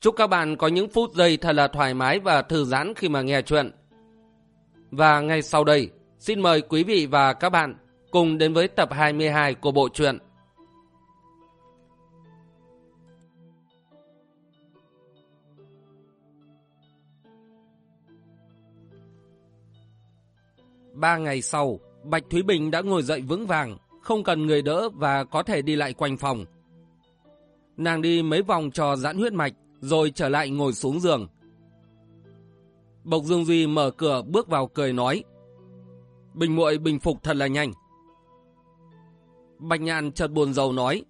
Chúc các bạn có những phút giây thật là thoải mái và thư giãn khi mà nghe chuyện. Và ngay sau đây, xin mời quý vị và các bạn cùng đến với tập 22 của bộ truyện. Ba ngày sau, Bạch Thúy Bình đã ngồi dậy vững vàng, không cần người đỡ và có thể đi lại quanh phòng. Nàng đi mấy vòng cho giãn huyết mạch, rồi trở lại ngồi xuống giường. Bộc Dương Duy mở cửa bước vào cười nói. Bình muội bình phục thật là nhanh. Bạch Nhàn chợt buồn rầu nói.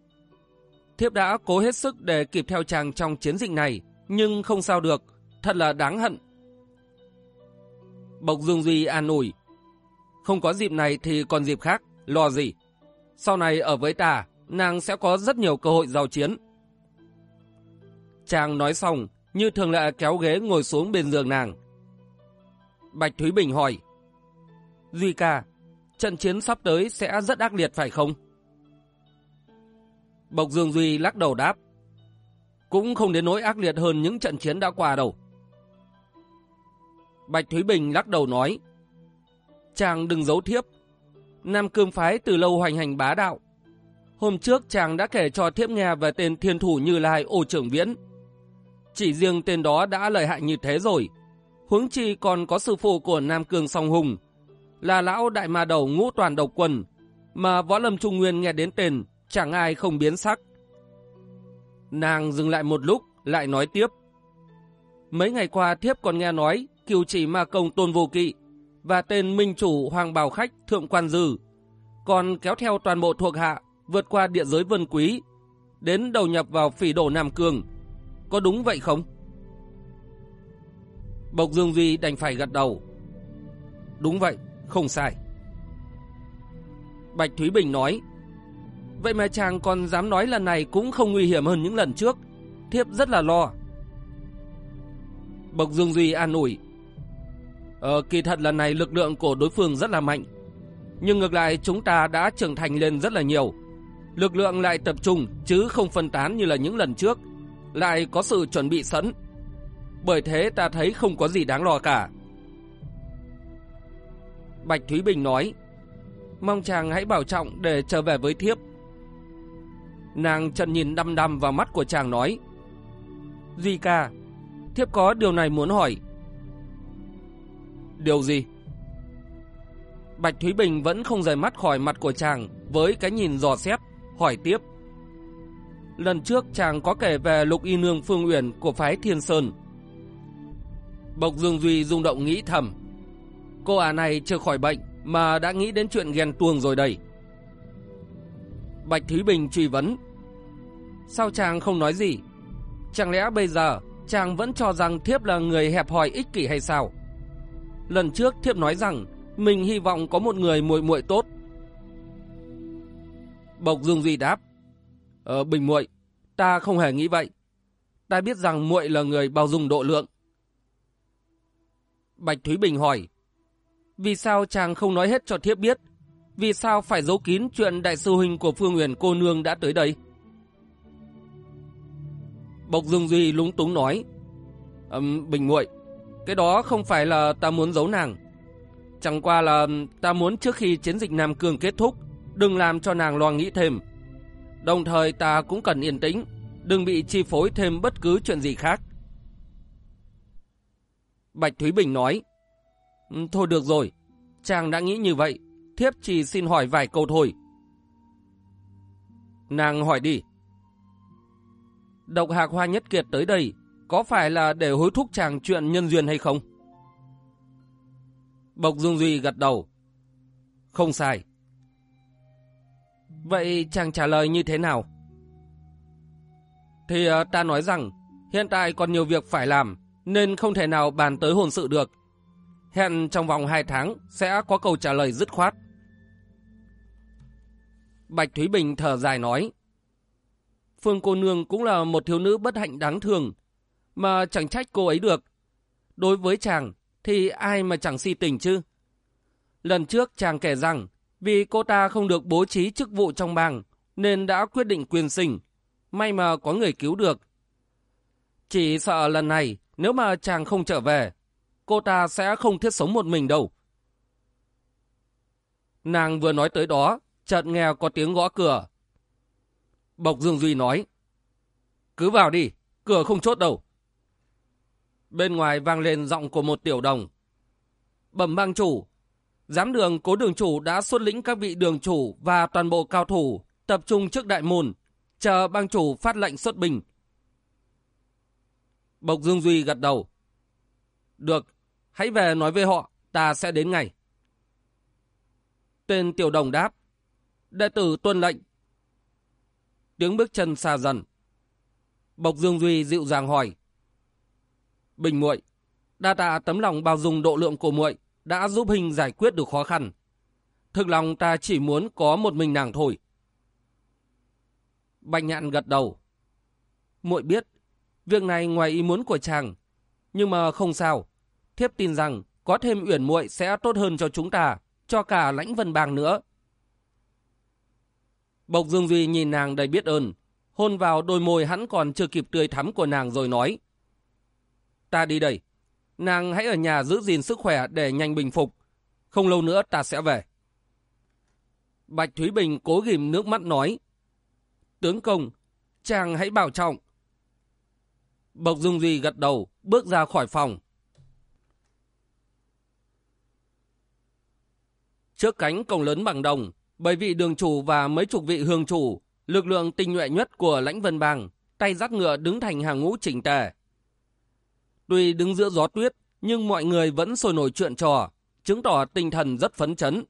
Thiếp đã cố hết sức để kịp theo chàng trong chiến dịch này, nhưng không sao được, thật là đáng hận. Bộc Dương Duy an ủi. Không có dịp này thì còn dịp khác, lo gì. Sau này ở với ta, nàng sẽ có rất nhiều cơ hội giao chiến. Chàng nói xong, như thường lệ kéo ghế ngồi xuống bên giường nàng. Bạch Thúy Bình hỏi. Duy ca, trận chiến sắp tới sẽ rất ác liệt phải không? Bộc Dương Duy lắc đầu đáp. Cũng không đến nỗi ác liệt hơn những trận chiến đã qua đâu. Bạch Thúy Bình lắc đầu nói. Chàng đừng giấu thiếp. Nam Cương Phái từ lâu hoành hành bá đạo. Hôm trước chàng đã kể cho thiếp nghe về tên thiên thủ Như Lai ô trưởng viễn chỉ riêng tên đó đã lợi hại như thế rồi. Huống chi còn có sư phụ của Nam Cương Song Hùng, là lão đại ma đầu ngũ toàn độc quân, mà võ lâm trung nguyên nghe đến tên, chẳng ai không biến sắc. Nàng dừng lại một lúc, lại nói tiếp. Mấy ngày qua thiếp còn nghe nói kiều chỉ ma công tôn vô kỵ và tên minh chủ hoàng bào khách thượng quan dư, còn kéo theo toàn bộ thuộc hạ vượt qua địa giới vân quý, đến đầu nhập vào phỉ đổ Nam Cương, có đúng vậy không? Bộc Dương Duy đành phải gật đầu. Đúng vậy, không sai. Bạch Thúy Bình nói, Vậy mà chàng còn dám nói lần này cũng không nguy hiểm hơn những lần trước. Thiếp rất là lo. Bộc Dương Duy an ủi. Ờ, kỳ thật lần này lực lượng của đối phương rất là mạnh. Nhưng ngược lại chúng ta đã trưởng thành lên rất là nhiều. Lực lượng lại tập trung chứ không phân tán như là những lần trước lại có sự chuẩn bị sẵn. Bởi thế ta thấy không có gì đáng lo cả. Bạch Thúy Bình nói, mong chàng hãy bảo trọng để trở về với thiếp. Nàng chân nhìn đăm đăm vào mắt của chàng nói, Duy ca, thiếp có điều này muốn hỏi. Điều gì? Bạch Thúy Bình vẫn không rời mắt khỏi mặt của chàng với cái nhìn dò xét, hỏi tiếp. Lần trước chàng có kể về lục y nương Phương Uyển của phái Thiên Sơn. Bộc Dương Duy rung động nghĩ thầm. Cô ả này chưa khỏi bệnh mà đã nghĩ đến chuyện ghen tuông rồi đây. Bạch Thúy Bình truy vấn. Sao chàng không nói gì? Chẳng lẽ bây giờ chàng vẫn cho rằng thiếp là người hẹp hòi ích kỷ hay sao? Lần trước thiếp nói rằng mình hy vọng có một người muội muội tốt. Bộc Dương Duy đáp. Ờ, Bình muội, ta không hề nghĩ vậy. Ta biết rằng muội là người bao dung độ lượng. Bạch Thúy Bình hỏi, vì sao chàng không nói hết cho thiếp biết? Vì sao phải giấu kín chuyện đại sư huynh của Phương Huyền cô nương đã tới đây? Bộc Dương Duy lúng túng nói, um, Bình muội, cái đó không phải là ta muốn giấu nàng. Chẳng qua là ta muốn trước khi chiến dịch Nam Cương kết thúc, đừng làm cho nàng lo nghĩ thêm. Đồng thời ta cũng cần yên tĩnh, đừng bị chi phối thêm bất cứ chuyện gì khác. Bạch Thúy Bình nói, ừ, Thôi được rồi, chàng đã nghĩ như vậy, thiếp chỉ xin hỏi vài câu thôi. Nàng hỏi đi. Độc hạc hoa nhất kiệt tới đây, có phải là để hối thúc chàng chuyện nhân duyên hay không? Bộc Dương Duy gật đầu. Không sai. Vậy chàng trả lời như thế nào? Thì uh, ta nói rằng hiện tại còn nhiều việc phải làm nên không thể nào bàn tới hôn sự được. Hẹn trong vòng 2 tháng sẽ có câu trả lời dứt khoát. Bạch Thúy Bình thở dài nói. Phương cô nương cũng là một thiếu nữ bất hạnh đáng thương, mà chẳng trách cô ấy được. Đối với chàng thì ai mà chẳng si tình chứ? Lần trước chàng kể rằng vì cô ta không được bố trí chức vụ trong bang nên đã quyết định quyền sinh. May mà có người cứu được. Chỉ sợ lần này nếu mà chàng không trở về cô ta sẽ không thiết sống một mình đâu. Nàng vừa nói tới đó chợt nghe có tiếng gõ cửa. Bộc Dương Duy nói, cứ vào đi, cửa không chốt đâu. Bên ngoài vang lên giọng của một tiểu đồng. Bẩm bang chủ, giám đường cố đường chủ đã xuất lĩnh các vị đường chủ và toàn bộ cao thủ tập trung trước đại môn, chờ bang chủ phát lệnh xuất binh. Bộc Dương Duy gật đầu. Được, hãy về nói với họ, ta sẽ đến ngay. Tên tiểu đồng đáp. Đệ tử tuân lệnh. Tiếng bước chân xa dần. Bộc Dương Duy dịu dàng hỏi. Bình muội, đa tạ tấm lòng bao dung độ lượng của muội đã giúp hình giải quyết được khó khăn. Thực lòng ta chỉ muốn có một mình nàng thôi. Bạch nhạn gật đầu. muội biết, việc này ngoài ý muốn của chàng, nhưng mà không sao. Thiếp tin rằng có thêm uyển muội sẽ tốt hơn cho chúng ta, cho cả lãnh vân bang nữa. Bộc Dương Duy nhìn nàng đầy biết ơn, hôn vào đôi môi hắn còn chưa kịp tươi thắm của nàng rồi nói. Ta đi đây, nàng hãy ở nhà giữ gìn sức khỏe để nhanh bình phục, không lâu nữa ta sẽ về. Bạch Thúy Bình cố ghim nước mắt nói. Tướng công, chàng hãy bảo trọng. Bộc dung Duy gật đầu, bước ra khỏi phòng. Trước cánh cổng lớn bằng đồng, bởi vị đường chủ và mấy chục vị hương chủ, lực lượng tinh nhuệ nhất của lãnh vân bang, tay dắt ngựa đứng thành hàng ngũ chỉnh tề. Tuy đứng giữa gió tuyết, nhưng mọi người vẫn sôi nổi chuyện trò, chứng tỏ tinh thần rất phấn chấn.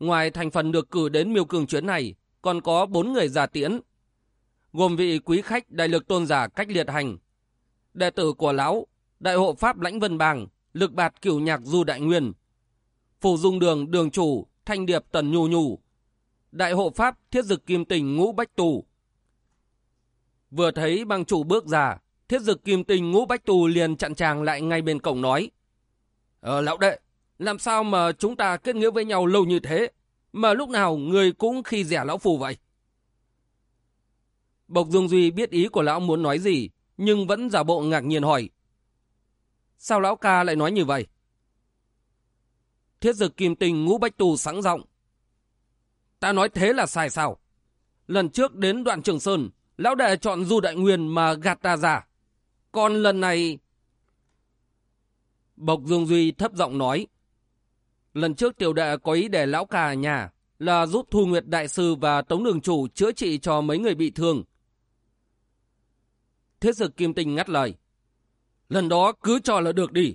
Ngoài thành phần được cử đến miêu cường chuyến này, còn có bốn người giả tiễn, gồm vị quý khách đại lực tôn giả cách liệt hành, đệ tử của lão, đại hộ pháp lãnh vân bàng, lực bạt cửu nhạc du đại nguyên, phủ dung đường đường chủ thanh điệp tần nhu nhu, đại hộ pháp thiết dực kim tình ngũ bách tù. Vừa thấy bang chủ bước ra, thiết dực kim tình ngũ bách tù liền chặn chàng lại ngay bên cổng nói. Ờ, lão đệ, làm sao mà chúng ta kết nghĩa với nhau lâu như thế, mà lúc nào người cũng khi rẻ lão phù vậy? Bộc Dương Duy biết ý của lão muốn nói gì, nhưng vẫn giả bộ ngạc nhiên hỏi. Sao lão ca lại nói như vậy? Thiết dực kim tình ngũ bách tù sẵn giọng Ta nói thế là sai sao? Lần trước đến đoạn Trường Sơn, lão đệ chọn du đại nguyên mà gạt ta ra. Còn lần này... Bộc Dương Duy thấp giọng nói. Lần trước tiểu đệ có ý để lão ca nhà là giúp Thu Nguyệt Đại Sư và Tống Đường Chủ chữa trị cho mấy người bị thương. Thiết dực kim tinh ngắt lời. Lần đó cứ cho là được đi.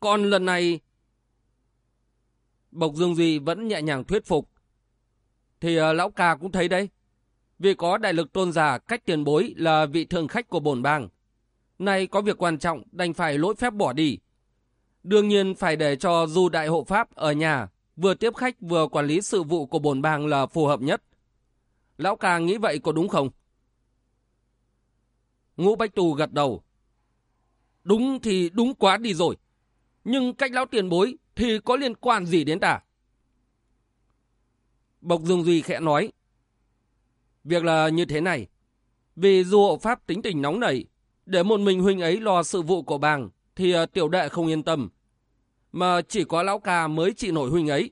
Còn lần này Bộc Dương Duy vẫn nhẹ nhàng thuyết phục. Thì uh, lão ca cũng thấy đấy. Vì có đại lực tôn giả cách tiền bối là vị thường khách của bổn bang. Nay có việc quan trọng đành phải lỗi phép bỏ đi. Đương nhiên phải để cho du đại hộ pháp ở nhà vừa tiếp khách vừa quản lý sự vụ của bổn bang là phù hợp nhất. Lão ca nghĩ vậy có đúng không? Ngũ Bách Tù gật đầu. Đúng thì đúng quá đi rồi. Nhưng cách lão tiền bối thì có liên quan gì đến ta? Bộc Dương Duy khẽ nói. Việc là như thế này. Vì du hộ pháp tính tình nóng nảy, để một mình huynh ấy lo sự vụ của bàng, thì ờ, tiểu đệ không yên tâm. Mà chỉ có lão ca mới trị nổi huynh ấy.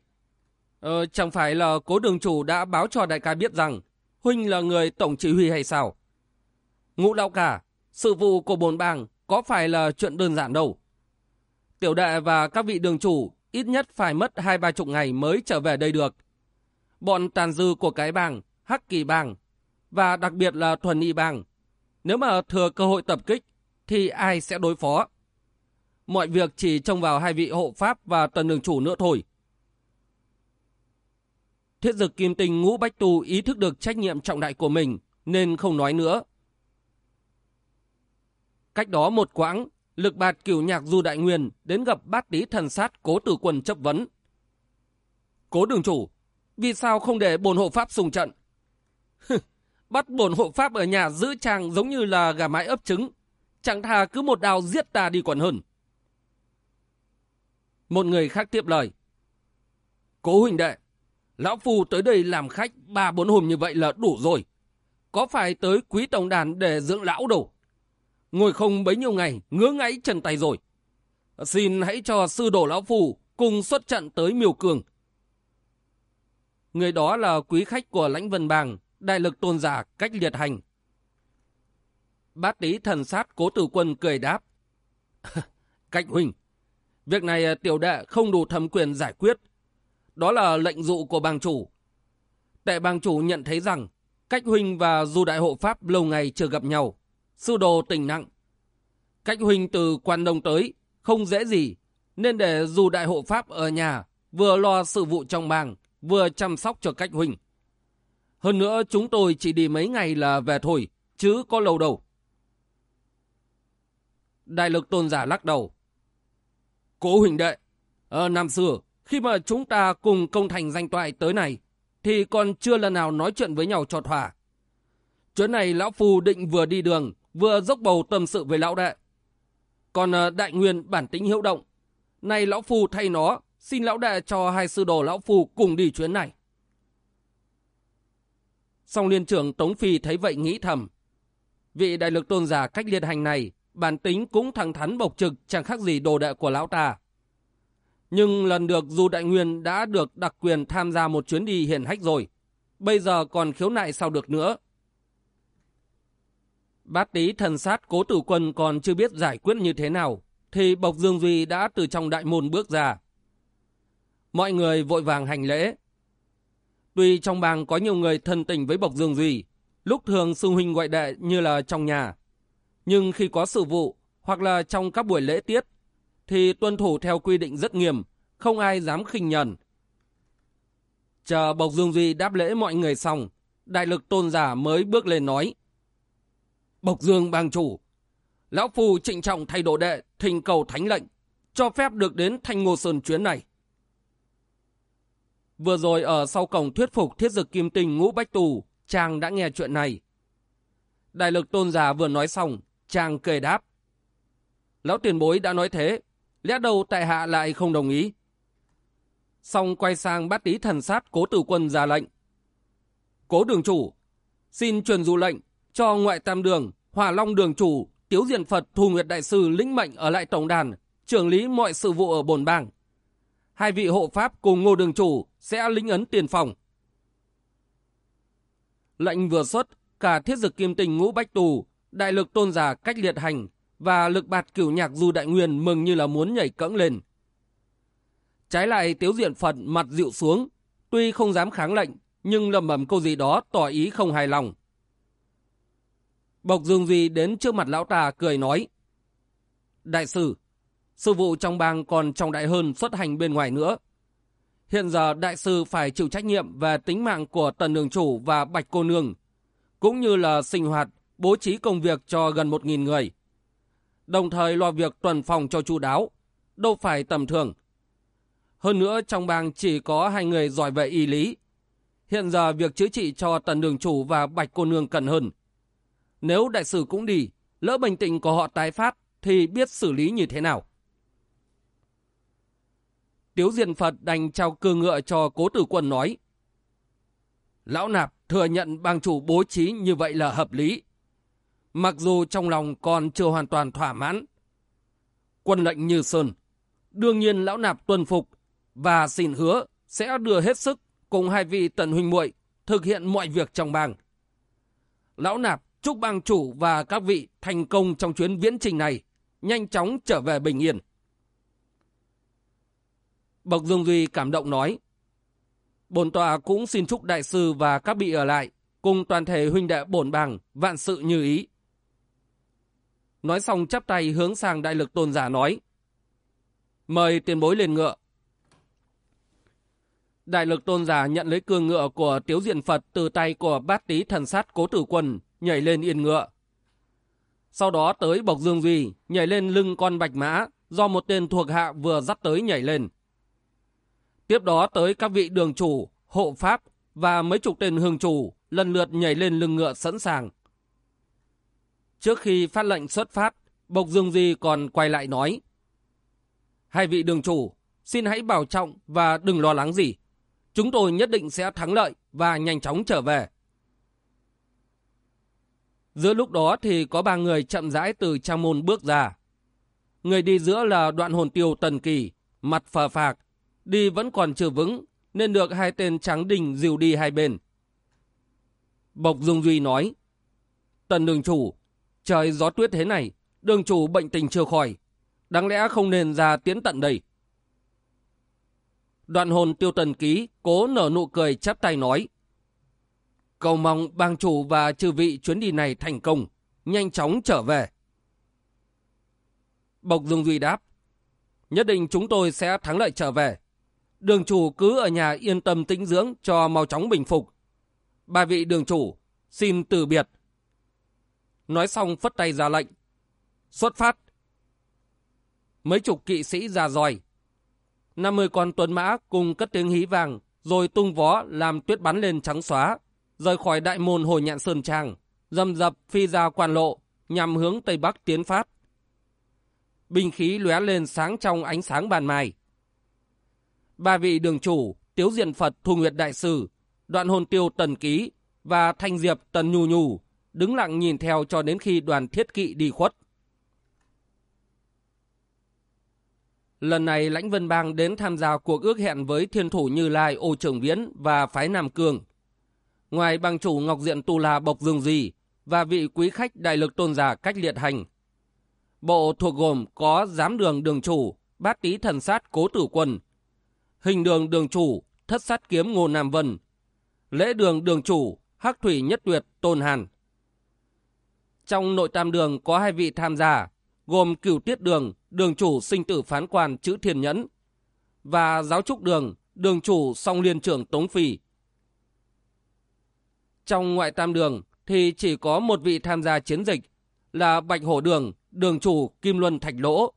Ờ, chẳng phải là cố đường chủ đã báo cho đại ca biết rằng huynh là người tổng chỉ huy hay sao? Ngũ lão ca, sự vụ của bồn bàng có phải là chuyện đơn giản đâu. Tiểu đệ và các vị đường chủ ít nhất phải mất hai ba chục ngày mới trở về đây được. Bọn tàn dư của cái bang, hắc kỳ bang, và đặc biệt là thuần y bang. Nếu mà thừa cơ hội tập kích, thì ai sẽ đối phó? Mọi việc chỉ trông vào hai vị hộ pháp và tần đường chủ nữa thôi. Thiết dực kim tinh ngũ bách tu ý thức được trách nhiệm trọng đại của mình, nên không nói nữa. Cách đó một quãng, lực bạt cửu nhạc du đại nguyên đến gặp bát tí thần sát cố tử quân chấp vấn. Cố đường chủ, vì sao không để bồn hộ pháp sùng trận? Bắt bổn hộ pháp ở nhà giữ chàng giống như là gà mái ấp trứng. Chẳng thà cứ một đào giết ta đi còn hơn. Một người khác tiếp lời. Cố huynh đệ, lão phu tới đây làm khách ba bốn hôm như vậy là đủ rồi. Có phải tới quý tổng đàn để dưỡng lão đâu. Ngồi không bấy nhiêu ngày, ngứa ngáy chân tay rồi. Xin hãy cho sư đồ lão phu cùng xuất trận tới miều cường. Người đó là quý khách của lãnh vân bàng, đại lực tôn giả cách liệt hành. Bát tí thần sát cố tử quân cười đáp. cách huynh, việc này à, tiểu đệ không đủ thẩm quyền giải quyết. Đó là lệnh dụ của bang chủ. Tệ bang chủ nhận thấy rằng cách huynh và du đại hộ pháp lâu ngày chưa gặp nhau. Sư đồ tình nặng. Cách huynh từ quan đông tới, không dễ gì, nên để dù đại hộ pháp ở nhà, vừa lo sự vụ trong bang, vừa chăm sóc cho cách huynh. Hơn nữa chúng tôi chỉ đi mấy ngày là về thôi, chứ có lâu đâu. Đại lực tôn giả lắc đầu. Cố huỳnh đệ, ở năm xưa, khi mà chúng ta cùng công thành danh toại tới này, thì còn chưa lần nào nói chuyện với nhau cho thỏa. Chuyến này lão phù định vừa đi đường, vừa dốc bầu tâm sự với lão đệ. Còn ờ, đại nguyên bản tính hiệu động, nay lão phù thay nó, xin lão đệ cho hai sư đồ lão phù cùng đi chuyến này. Song liên trưởng Tống Phi thấy vậy nghĩ thầm. Vị đại lực tôn giả cách liệt hành này, bản tính cũng thẳng thắn bộc trực chẳng khác gì đồ đệ của lão ta. Nhưng lần được du đại nguyên đã được đặc quyền tham gia một chuyến đi hiển hách rồi. Bây giờ còn khiếu nại sao được nữa. Bát tí thần sát cố tử quân còn chưa biết giải quyết như thế nào, thì Bộc Dương Duy đã từ trong đại môn bước ra. Mọi người vội vàng hành lễ. Tuy trong bang có nhiều người thân tình với Bộc Dương Duy, lúc thường sư huynh gọi đệ như là trong nhà. Nhưng khi có sự vụ, hoặc là trong các buổi lễ tiết, thì tuân thủ theo quy định rất nghiêm, không ai dám khinh nhẫn. Chờ Bộc Dương Duy đáp lễ mọi người xong, đại lực tôn giả mới bước lên nói. Bộc Dương bang chủ, Lão Phu trịnh trọng thay đồ đệ, thình cầu thánh lệnh, cho phép được đến Thanh Ngô Sơn chuyến này. Vừa rồi ở sau cổng thuyết phục thiết dực kim tinh ngũ bách tù, chàng đã nghe chuyện này. Đại lực tôn giả vừa nói xong, chàng cười đáp. Lão tiền bối đã nói thế, lẽ đâu tại hạ lại không đồng ý. Xong quay sang bát tí thần sát cố tử quân ra lệnh. Cố đường chủ, xin truyền dụ lệnh cho ngoại tam đường, hòa long đường chủ, tiếu diện Phật thù nguyệt đại sư lĩnh mệnh ở lại tổng đàn, trưởng lý mọi sự vụ ở bồn bang. Hai vị hộ pháp cùng ngô đường chủ sẽ lĩnh ấn tiền phòng. Lệnh vừa xuất, cả thiết dực kim tình ngũ bách tù, đại lực tôn giả cách liệt hành và lực bạt cửu nhạc du đại nguyên mừng như là muốn nhảy cẫng lên. Trái lại tiếu diện Phật mặt dịu xuống, tuy không dám kháng lệnh, nhưng lầm bầm câu gì đó tỏ ý không hài lòng. Bộc Dương Duy đến trước mặt lão ta cười nói. Đại sư, sư vụ trong bang còn trọng đại hơn xuất hành bên ngoài nữa. Hiện giờ đại sư phải chịu trách nhiệm về tính mạng của tần đường chủ và bạch cô nương, cũng như là sinh hoạt, bố trí công việc cho gần một nghìn người. Đồng thời lo việc tuần phòng cho chu đáo, đâu phải tầm thường. Hơn nữa trong bang chỉ có hai người giỏi về y lý. Hiện giờ việc chữa trị cho tần đường chủ và bạch cô nương cần hơn. Nếu đại sử cũng đi, lỡ bệnh tình của họ tái phát, thì biết xử lý như thế nào. Tiếu diện Phật đành trao cơ ngựa cho cố tử quân nói. Lão Nạp thừa nhận bang chủ bố trí như vậy là hợp lý. Mặc dù trong lòng còn chưa hoàn toàn thỏa mãn. Quân lệnh như sơn, đương nhiên lão Nạp tuân phục và xin hứa sẽ đưa hết sức cùng hai vị tần huynh muội thực hiện mọi việc trong bang. Lão Nạp Chúc bang chủ và các vị thành công trong chuyến viễn trình này, nhanh chóng trở về bình yên. Bộc Dương Duy cảm động nói, Bồn tòa cũng xin chúc đại sư và các bị ở lại, cùng toàn thể huynh đệ bổn bằng, vạn sự như ý. Nói xong chắp tay hướng sang đại lực tôn giả nói, Mời tiền bối lên ngựa. Đại lực tôn giả nhận lấy cương ngựa của tiếu diện Phật từ tay của bát tý thần sát cố tử quân, nhảy lên yên ngựa. Sau đó tới Bộc Dương Duy, nhảy lên lưng con bạch mã, do một tên thuộc hạ vừa dắt tới nhảy lên. Tiếp đó tới các vị đường chủ, hộ pháp và mấy chục tên hương chủ lần lượt nhảy lên lưng ngựa sẵn sàng. Trước khi phát lệnh xuất phát, Bộc Dương Di còn quay lại nói. Hai vị đường chủ, xin hãy bảo trọng và đừng lo lắng gì. Chúng tôi nhất định sẽ thắng lợi và nhanh chóng trở về. Giữa lúc đó thì có ba người chậm rãi từ trang môn bước ra. Người đi giữa là đoạn hồn tiêu tần kỳ, mặt phờ phạc, đi vẫn còn chưa vững, nên được hai tên trắng đình dìu đi hai bên. Bộc Dung Duy nói, Tần đường chủ, trời gió tuyết thế này, đường chủ bệnh tình chưa khỏi, đáng lẽ không nên ra tiến tận đây. Đoạn hồn tiêu tần ký cố nở nụ cười chắp tay nói, Cầu mong bang chủ và trừ vị chuyến đi này thành công, nhanh chóng trở về. Bộc Dung Duy đáp, nhất định chúng tôi sẽ thắng lợi trở về. Đường chủ cứ ở nhà yên tâm tĩnh dưỡng cho mau chóng bình phục. Ba vị đường chủ, xin từ biệt. Nói xong phất tay ra lệnh. Xuất phát. Mấy chục kỵ sĩ ra dòi. 50 con tuấn mã cùng cất tiếng hí vàng, rồi tung vó làm tuyết bắn lên trắng xóa, rời khỏi đại môn hồi nhạn sơn trang, dầm dập phi ra quan lộ, nhằm hướng tây bắc tiến phát. Binh khí lóe lên sáng trong ánh sáng bàn mài. Ba vị đường chủ, Tiếu Diện Phật Thu Nguyệt Đại Sư, Đoạn Hồn Tiêu Tần Ký và Thanh Diệp Tần Nhu Nhu đứng lặng nhìn theo cho đến khi đoàn thiết kỵ đi khuất. Lần này Lãnh Vân Bang đến tham gia cuộc ước hẹn với thiên thủ Như Lai Ô Trường Viễn và phái Nam Cương. Ngoài bang chủ Ngọc Diện Tu La Bộc Dương Di và vị quý khách đại lực tôn giả cách liệt hành. Bộ thuộc gồm có giám đường đường chủ, bát tý thần sát cố tử quân, hình đường đường chủ, thất sát kiếm Ngô Nam Vân, lễ đường đường chủ, hắc thủy nhất tuyệt Tôn Hàn. Trong nội tam đường có hai vị tham gia, gồm cửu tiết đường, đường chủ sinh tử phán quan chữ thiền nhẫn, và giáo trúc đường, đường chủ song liên trưởng Tống Phi. Trong ngoại tam đường thì chỉ có một vị tham gia chiến dịch là Bạch Hổ Đường, đường chủ Kim Luân Thạch Lỗ.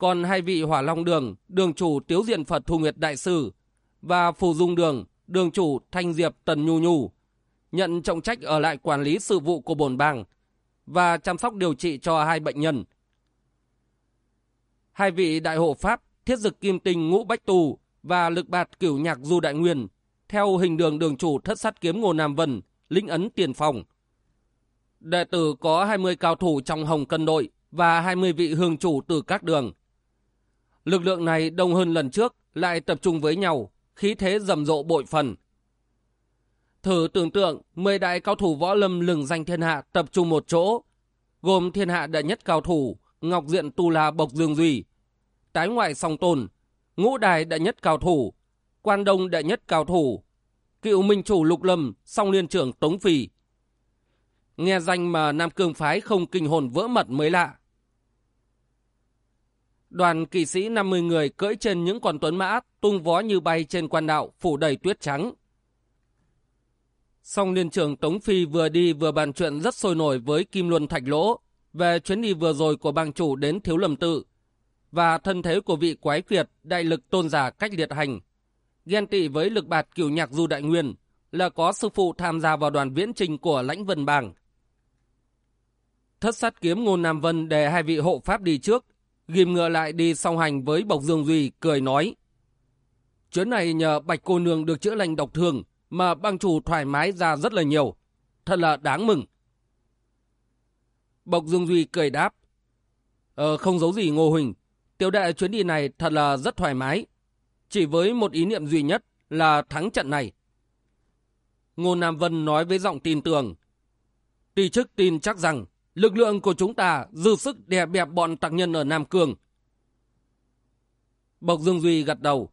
Còn hai vị Hỏa Long Đường, đường chủ Tiếu Diện Phật Thu Nguyệt Đại Sư và Phù Dung Đường, đường chủ Thanh Diệp Tần Nhu Nhu nhận trọng trách ở lại quản lý sự vụ của bồn bang và chăm sóc điều trị cho hai bệnh nhân. Hai vị đại hộ Pháp thiết dực kim tinh ngũ bách tù và lực bạt cửu nhạc du đại nguyên theo hình đường đường chủ thất sát kiếm Ngô Nam Vân, lĩnh ấn tiền phòng. Đệ tử có 20 cao thủ trong hồng cân đội và 20 vị hương chủ từ các đường. Lực lượng này đông hơn lần trước, lại tập trung với nhau, khí thế rầm rộ bội phần. Thử tưởng tượng 10 đại cao thủ võ lâm lừng danh thiên hạ tập trung một chỗ, gồm thiên hạ đệ nhất cao thủ Ngọc Diện Tu La Bộc Dương Duy, tái ngoại song tôn, ngũ đài đệ nhất cao thủ, quan đông đệ nhất cao thủ, cựu minh chủ Lục Lâm, song liên trưởng Tống Phi. Nghe danh mà Nam Cương Phái không kinh hồn vỡ mật mới lạ. Đoàn kỵ sĩ 50 người cưỡi trên những con tuấn mã tung vó như bay trên quan đạo phủ đầy tuyết trắng. Song liên trưởng Tống Phi vừa đi vừa bàn chuyện rất sôi nổi với Kim Luân Thạch Lỗ về chuyến đi vừa rồi của bang chủ đến Thiếu Lâm Tự và thân thế của vị quái kiệt đại lực tôn giả cách liệt hành. Ghen tị với lực bạt cửu nhạc du đại nguyên là có sư phụ tham gia vào đoàn viễn trình của lãnh vân bang. Thất sát kiếm ngôn Nam Vân để hai vị hộ pháp đi trước, ghim ngựa lại đi song hành với Bộc Dương Duy, cười nói. Chuyến này nhờ Bạch Cô Nương được chữa lành độc thương, mà bang chủ thoải mái ra rất là nhiều. Thật là đáng mừng. Bộc Dương Duy cười đáp. Ờ, không giấu gì Ngô Huỳnh. Tiểu đệ chuyến đi này thật là rất thoải mái. Chỉ với một ý niệm duy nhất là thắng trận này. Ngô Nam Vân nói với giọng tin tưởng. Tỳ chức tin chắc rằng lực lượng của chúng ta dư sức đè bẹp bọn tặc nhân ở Nam Cương. Bộc Dương Duy gật đầu.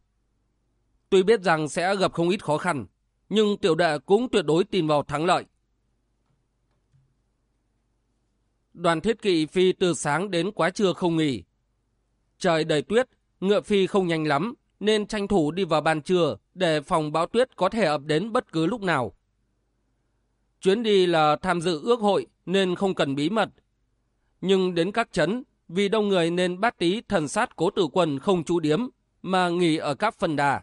Tuy biết rằng sẽ gặp không ít khó khăn, nhưng tiểu đệ cũng tuyệt đối tin vào thắng lợi. Đoàn thiết kỵ phi từ sáng đến quá trưa không nghỉ. Trời đầy tuyết, ngựa phi không nhanh lắm, nên tranh thủ đi vào ban trưa để phòng bão tuyết có thể ập đến bất cứ lúc nào. Chuyến đi là tham dự ước hội nên không cần bí mật, Nhưng đến các trấn, vì đông người nên bát tí thần sát cố tử quân không chú điếm, mà nghỉ ở các phần đà.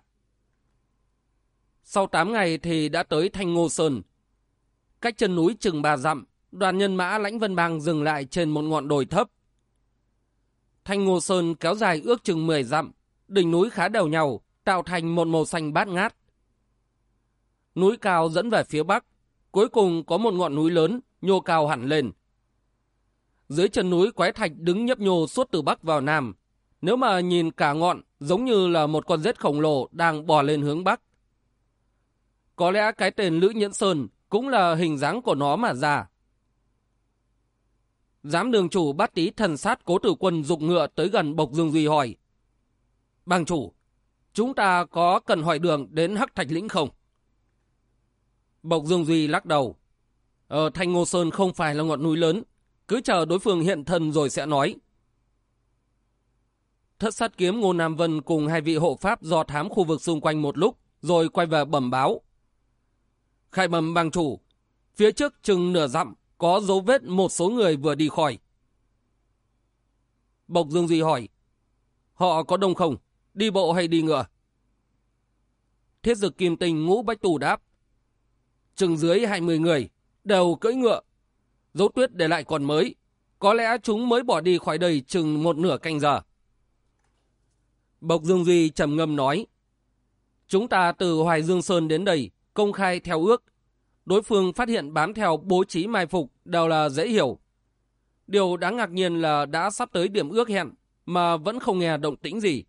Sau 8 ngày thì đã tới Thanh Ngô Sơn. Cách chân núi chừng ba dặm, đoàn nhân mã lãnh vân bang dừng lại trên một ngọn đồi thấp. Thanh Ngô Sơn kéo dài ước chừng 10 dặm, đỉnh núi khá đều nhau, tạo thành một màu xanh bát ngát. Núi cao dẫn về phía bắc, cuối cùng có một ngọn núi lớn nhô cao hẳn lên. Dưới chân núi quái thạch đứng nhấp nhô suốt từ bắc vào nam. Nếu mà nhìn cả ngọn giống như là một con rết khổng lồ đang bò lên hướng bắc. Có lẽ cái tên Lữ Nhẫn Sơn cũng là hình dáng của nó mà ra. Giám đường chủ bắt tí thần sát cố tử quân dục ngựa tới gần Bộc Dương Duy hỏi. Bang chủ, chúng ta có cần hỏi đường đến Hắc Thạch Lĩnh không? Bộc Dương Duy lắc đầu. Ở Thanh Ngô Sơn không phải là ngọn núi lớn, cứ chờ đối phương hiện thân rồi sẽ nói. Thất sát kiếm Ngô Nam Vân cùng hai vị hộ pháp dò thám khu vực xung quanh một lúc, rồi quay về bẩm báo. Khai bẩm bang chủ, phía trước chừng nửa dặm có dấu vết một số người vừa đi khỏi. Bộc Dương Duy hỏi, họ có đông không? Đi bộ hay đi ngựa? Thiết dực kim tình ngũ bách tù đáp, chừng dưới 20 người, đều cưỡi ngựa. Dấu tuyết để lại còn mới, có lẽ chúng mới bỏ đi khỏi đây chừng một nửa canh giờ. Bộc Dương Duy trầm ngâm nói, chúng ta từ Hoài Dương Sơn đến đây, công khai theo ước. Đối phương phát hiện bám theo bố trí mai phục đều là dễ hiểu. Điều đáng ngạc nhiên là đã sắp tới điểm ước hẹn mà vẫn không nghe động tĩnh gì.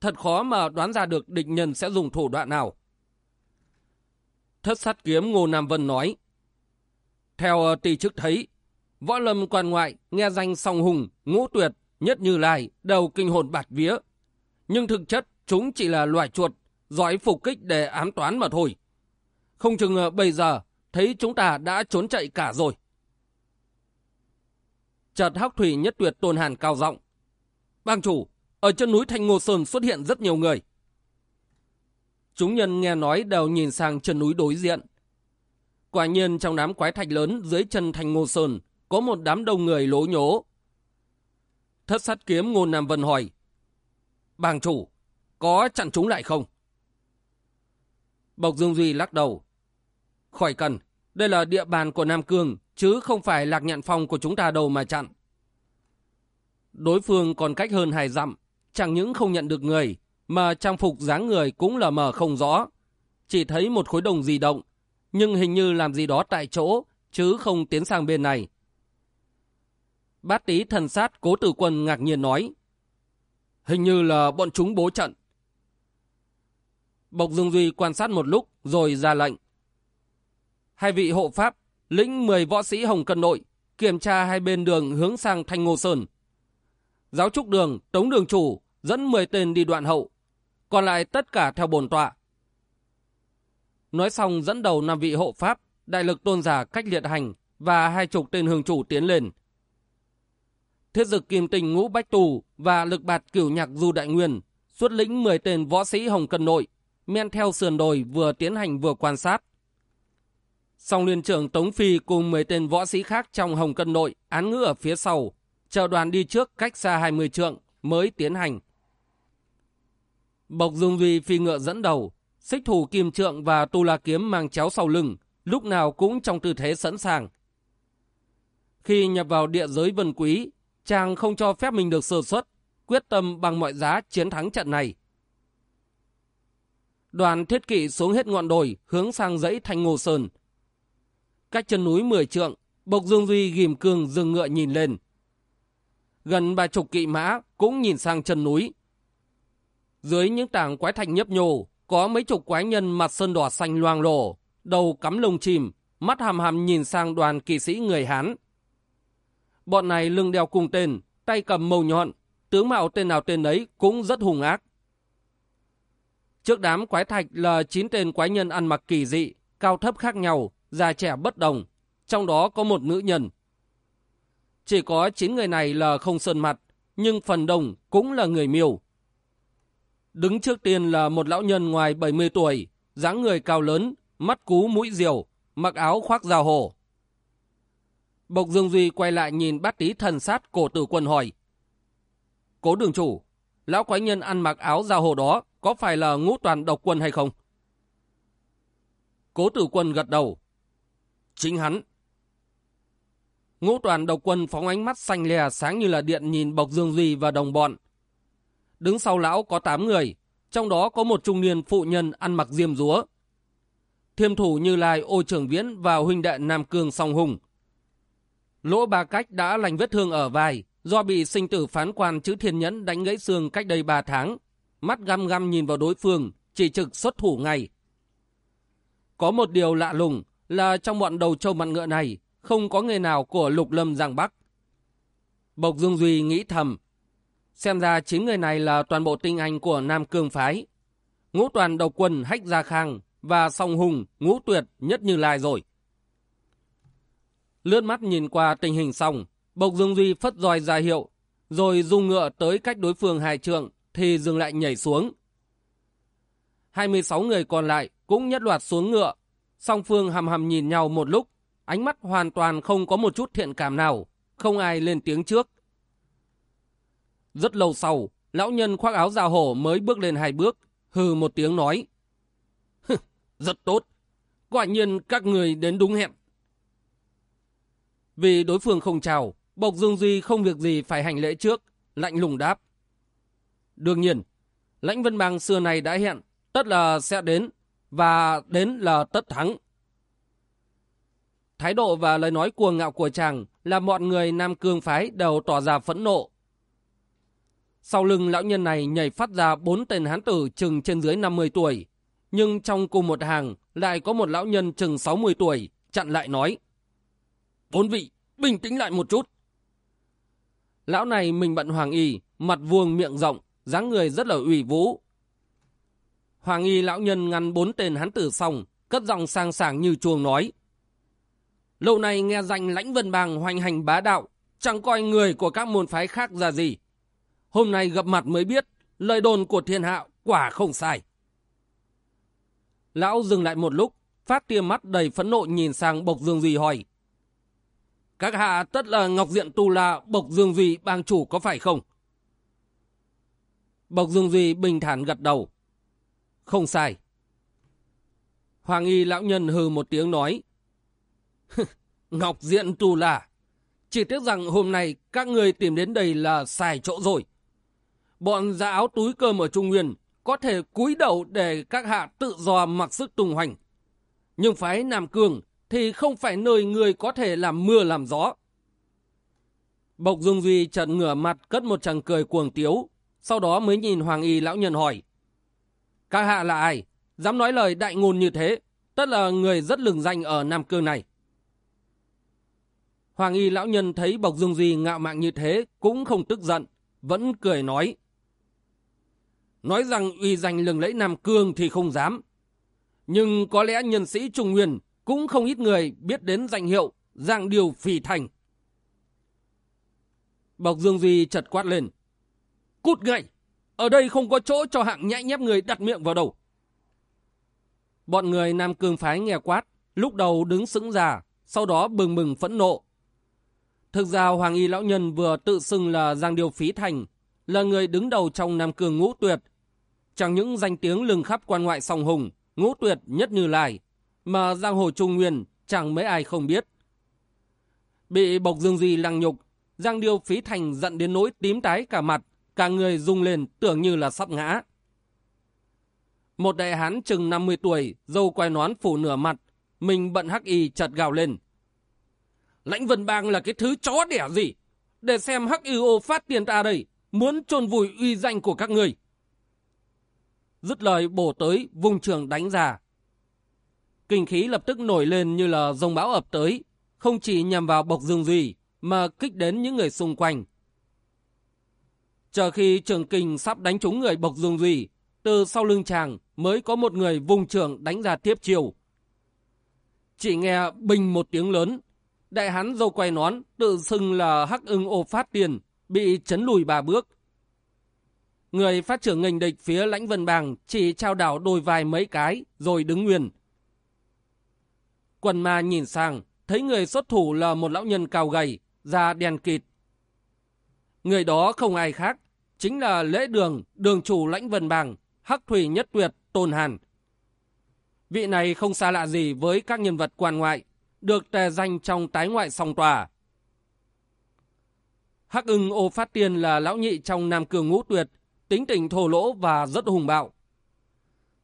Thật khó mà đoán ra được địch nhân sẽ dùng thủ đoạn nào. Thất sát kiếm Ngô Nam Vân nói. Theo ờ, tỷ chức thấy, võ lâm quan ngoại nghe danh song hùng, ngũ tuyệt, nhất như lai, đầu kinh hồn bạt vía. Nhưng thực chất chúng chỉ là loài chuột, giỏi phục kích để ám toán mà thôi. Không chừng ờ, bây giờ thấy chúng ta đã trốn chạy cả rồi. Chợt hắc thủy nhất tuyệt tôn hàn cao giọng. Bang chủ, ở chân núi Thanh Ngô Sơn xuất hiện rất nhiều người. Chúng nhân nghe nói đều nhìn sang chân núi đối diện. Quả nhiên trong đám quái thạch lớn dưới chân thành Ngô Sơn có một đám đông người lố nhố. Thất sát kiếm Ngô Nam Vân hỏi. Bàng chủ, có chặn chúng lại không? Bộc Dương Duy lắc đầu. Khỏi cần, đây là địa bàn của Nam Cương, chứ không phải lạc nhận phòng của chúng ta đâu mà chặn. Đối phương còn cách hơn hai dặm, chẳng những không nhận được người, mà trang phục dáng người cũng là mờ không rõ. Chỉ thấy một khối đồng di động, nhưng hình như làm gì đó tại chỗ, chứ không tiến sang bên này. Bát tí thần sát cố tử quân ngạc nhiên nói. Hình như là bọn chúng bố trận. Bộc Dương Duy quan sát một lúc rồi ra lệnh. Hai vị hộ pháp, lĩnh 10 võ sĩ Hồng Cân Nội, kiểm tra hai bên đường hướng sang Thanh Ngô Sơn. Giáo trúc đường, tống đường chủ, dẫn 10 tên đi đoạn hậu, còn lại tất cả theo bồn tọa. Nói xong dẫn đầu năm vị hộ pháp, đại lực tôn giả cách liệt hành và hai chục tên hương chủ tiến lên. Thiết dực kim tình ngũ bách tù và lực bạt cửu nhạc du đại nguyên xuất lĩnh 10 tên võ sĩ hồng cân nội, men theo sườn đồi vừa tiến hành vừa quan sát. Song liên trưởng Tống Phi cùng 10 tên võ sĩ khác trong hồng cân nội án ngữ ở phía sau, chờ đoàn đi trước cách xa 20 trượng mới tiến hành. Bộc Dung Duy phi ngựa dẫn đầu, xích thủ kim trượng và tu la kiếm mang chéo sau lưng, lúc nào cũng trong tư thế sẵn sàng. Khi nhập vào địa giới vân quý, chàng không cho phép mình được sơ xuất, quyết tâm bằng mọi giá chiến thắng trận này. Đoàn thiết kỵ xuống hết ngọn đồi, hướng sang dãy Thanh Ngô Sơn. Cách chân núi 10 trượng, Bộc Dương Duy ghim cương dừng ngựa nhìn lên. Gần ba chục kỵ mã cũng nhìn sang chân núi, dưới những tảng quái thạch nhấp nhô, có mấy chục quái nhân mặt sơn đỏ xanh loang lổ, đầu cắm lông chìm, mắt hàm hàm nhìn sang đoàn kỵ sĩ người Hán. Bọn này lưng đeo cùng tên, tay cầm màu nhọn, tướng mạo tên nào tên ấy cũng rất hùng ác. Trước đám quái thạch là chín tên quái nhân ăn mặc kỳ dị, cao thấp khác nhau, già trẻ bất đồng, trong đó có một nữ nhân. Chỉ có chín người này là không sơn mặt, nhưng phần đồng cũng là người miêu. Đứng trước tiên là một lão nhân ngoài 70 tuổi, dáng người cao lớn, mắt cú mũi diều, mặc áo khoác rào hổ. Bộc Dương Duy quay lại nhìn bát tí thần sát cổ tử quân hỏi. Cố đường chủ, lão quái nhân ăn mặc áo giao hồ đó có phải là ngũ toàn độc quân hay không? Cố tử quân gật đầu. Chính hắn. Ngũ toàn độc quân phóng ánh mắt xanh lè sáng như là điện nhìn Bộc Dương Duy và đồng bọn. Đứng sau lão có 8 người, trong đó có một trung niên phụ nhân ăn mặc diêm rúa. Thiêm thủ như lai ô trưởng viễn và huynh đệ Nam Cương song hùng. Lỗ ba cách đã lành vết thương ở vai, do bị sinh tử phán quan chữ thiên nhẫn đánh gãy xương cách đây 3 tháng. Mắt găm găm nhìn vào đối phương, chỉ trực xuất thủ ngay. Có một điều lạ lùng là trong bọn đầu trâu mặt ngựa này, không có người nào của lục lâm Giang Bắc. Bộc Dương Duy nghĩ thầm, xem ra chính người này là toàn bộ tinh anh của Nam Cương Phái. Ngũ toàn độc quân Hách Gia Khang và song hùng ngũ tuyệt nhất như lai rồi. Lướt mắt nhìn qua tình hình xong, Bộc Dương Duy phất roi ra hiệu, rồi dùng ngựa tới cách đối phương hai trượng thì dừng lại nhảy xuống. 26 người còn lại cũng nhất loạt xuống ngựa, song phương hầm hầm nhìn nhau một lúc, ánh mắt hoàn toàn không có một chút thiện cảm nào, không ai lên tiếng trước. Rất lâu sau, lão nhân khoác áo già hổ mới bước lên hai bước, hừ một tiếng nói. Rất tốt, quả nhiên các người đến đúng hẹn. Vì đối phương không chào, Bộc Dương Duy không việc gì phải hành lễ trước, lạnh lùng đáp. Đương nhiên, lãnh vân bang xưa này đã hẹn, tất là sẽ đến, và đến là tất thắng. Thái độ và lời nói cuồng ngạo của chàng là mọi người Nam Cương Phái đều tỏ ra phẫn nộ. Sau lưng lão nhân này nhảy phát ra bốn tên hán tử chừng trên dưới 50 tuổi, nhưng trong cùng một hàng lại có một lão nhân chừng 60 tuổi chặn lại nói. Bốn vị, bình tĩnh lại một chút. Lão này mình bận hoàng y, mặt vuông miệng rộng, dáng người rất là ủy vũ. Hoàng y lão nhân ngăn bốn tên hán tử xong, cất giọng sang sảng như chuông nói. Lâu nay nghe danh lãnh vân bang hoành hành bá đạo, chẳng coi người của các môn phái khác ra gì. Hôm nay gặp mặt mới biết, lời đồn của thiên hạ quả không sai. Lão dừng lại một lúc, phát tia mắt đầy phẫn nộ nhìn sang Bộc Dương Duy hỏi. Các hạ tất là Ngọc Diện Tu La Bộc Dương Duy bang chủ có phải không? Bộc Dương Duy bình thản gật đầu. Không sai. Hoàng y lão nhân hừ một tiếng nói. Ngọc Diện Tu La. Chỉ tiếc rằng hôm nay các người tìm đến đây là sai chỗ rồi. Bọn giả áo túi cơm ở Trung Nguyên có thể cúi đầu để các hạ tự do mặc sức tung hoành. Nhưng phái Nam Cương thì không phải nơi người có thể làm mưa làm gió. Bộc Dung Duy chợt ngửa mặt cất một chàng cười cuồng tiếu, sau đó mới nhìn Hoàng Y lão nhân hỏi. Các hạ là ai? Dám nói lời đại ngôn như thế, tất là người rất lừng danh ở Nam Cương này. Hoàng Y lão nhân thấy Bộc Dung Duy ngạo mạn như thế cũng không tức giận, vẫn cười nói. Nói rằng uy danh lừng lẫy Nam Cương thì không dám. Nhưng có lẽ nhân sĩ Trung Nguyên cũng không ít người biết đến danh hiệu Giang Điều Phỉ Thành. Bộc Dương Duy chật quát lên. Cút ngay! Ở đây không có chỗ cho hạng nhãi nhép người đặt miệng vào đầu. Bọn người Nam Cương Phái nghe quát, lúc đầu đứng sững ra, sau đó bừng bừng phẫn nộ. Thực ra Hoàng Y Lão Nhân vừa tự xưng là Giang Điều Phí Thành, là người đứng đầu trong Nam Cương Ngũ Tuyệt. Chẳng những danh tiếng lừng khắp quan ngoại song hùng, Ngũ Tuyệt nhất như lai, mà giang hồ Trung Nguyên chẳng mấy ai không biết. Bị Bộc Dương Di lăng nhục, Giang Điêu Phí Thành giận đến nỗi tím tái cả mặt, cả người rung lên tưởng như là sắp ngã. Một đại hán chừng 50 tuổi, dâu quai nón phủ nửa mặt, mình bận hắc y chợt gào lên. Lãnh Vân Bang là cái thứ chó đẻ gì? Để xem hắc y ô phát tiền ta đây, muốn chôn vùi uy danh của các người. Dứt lời bổ tới, vùng trường đánh ra. Kinh khí lập tức nổi lên như là rông bão ập tới, không chỉ nhằm vào bộc dương duy, mà kích đến những người xung quanh. Chờ khi trường kinh sắp đánh trúng người bộc dương duy, từ sau lưng chàng mới có một người vùng trường đánh ra tiếp chiều. Chỉ nghe bình một tiếng lớn, đại hán dâu quay nón tự xưng là hắc ưng ô phát tiền, bị chấn lùi ba bước. Người phát trưởng ngành địch phía lãnh vân bàng chỉ trao đảo đôi vai mấy cái rồi đứng nguyên. Quần ma nhìn sang, thấy người xuất thủ là một lão nhân cao gầy, da đen kịt. Người đó không ai khác, chính là lễ đường, đường chủ lãnh vân bàng, hắc thủy nhất tuyệt, tôn hàn. Vị này không xa lạ gì với các nhân vật quan ngoại, được tề danh trong tái ngoại song tòa. Hắc ưng ô phát tiên là lão nhị trong Nam Cường ngũ tuyệt, tính tình thổ lỗ và rất hùng bạo.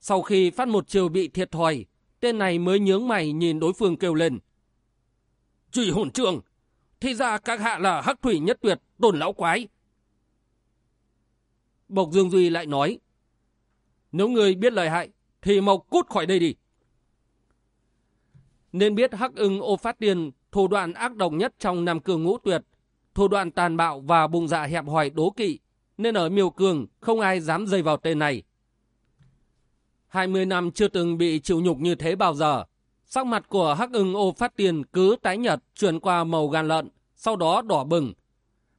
Sau khi phát một chiều bị thiệt thòi, tên này mới nhướng mày nhìn đối phương kêu lên. Chỉ hồn trường, thì ra các hạ là hắc thủy nhất tuyệt, tổn lão quái. Bộc Dương Duy lại nói, nếu người biết lời hại, thì mau cút khỏi đây đi. Nên biết hắc ưng ô phát tiền, thủ đoạn ác độc nhất trong Nam Cường ngũ tuyệt, thủ đoạn tàn bạo và bùng dạ hẹp hòi đố kỵ, nên ở miêu cường không ai dám dây vào tên này. 20 năm chưa từng bị chịu nhục như thế bao giờ. Sắc mặt của hắc ưng ô phát tiền cứ tái nhật chuyển qua màu gan lợn, sau đó đỏ bừng.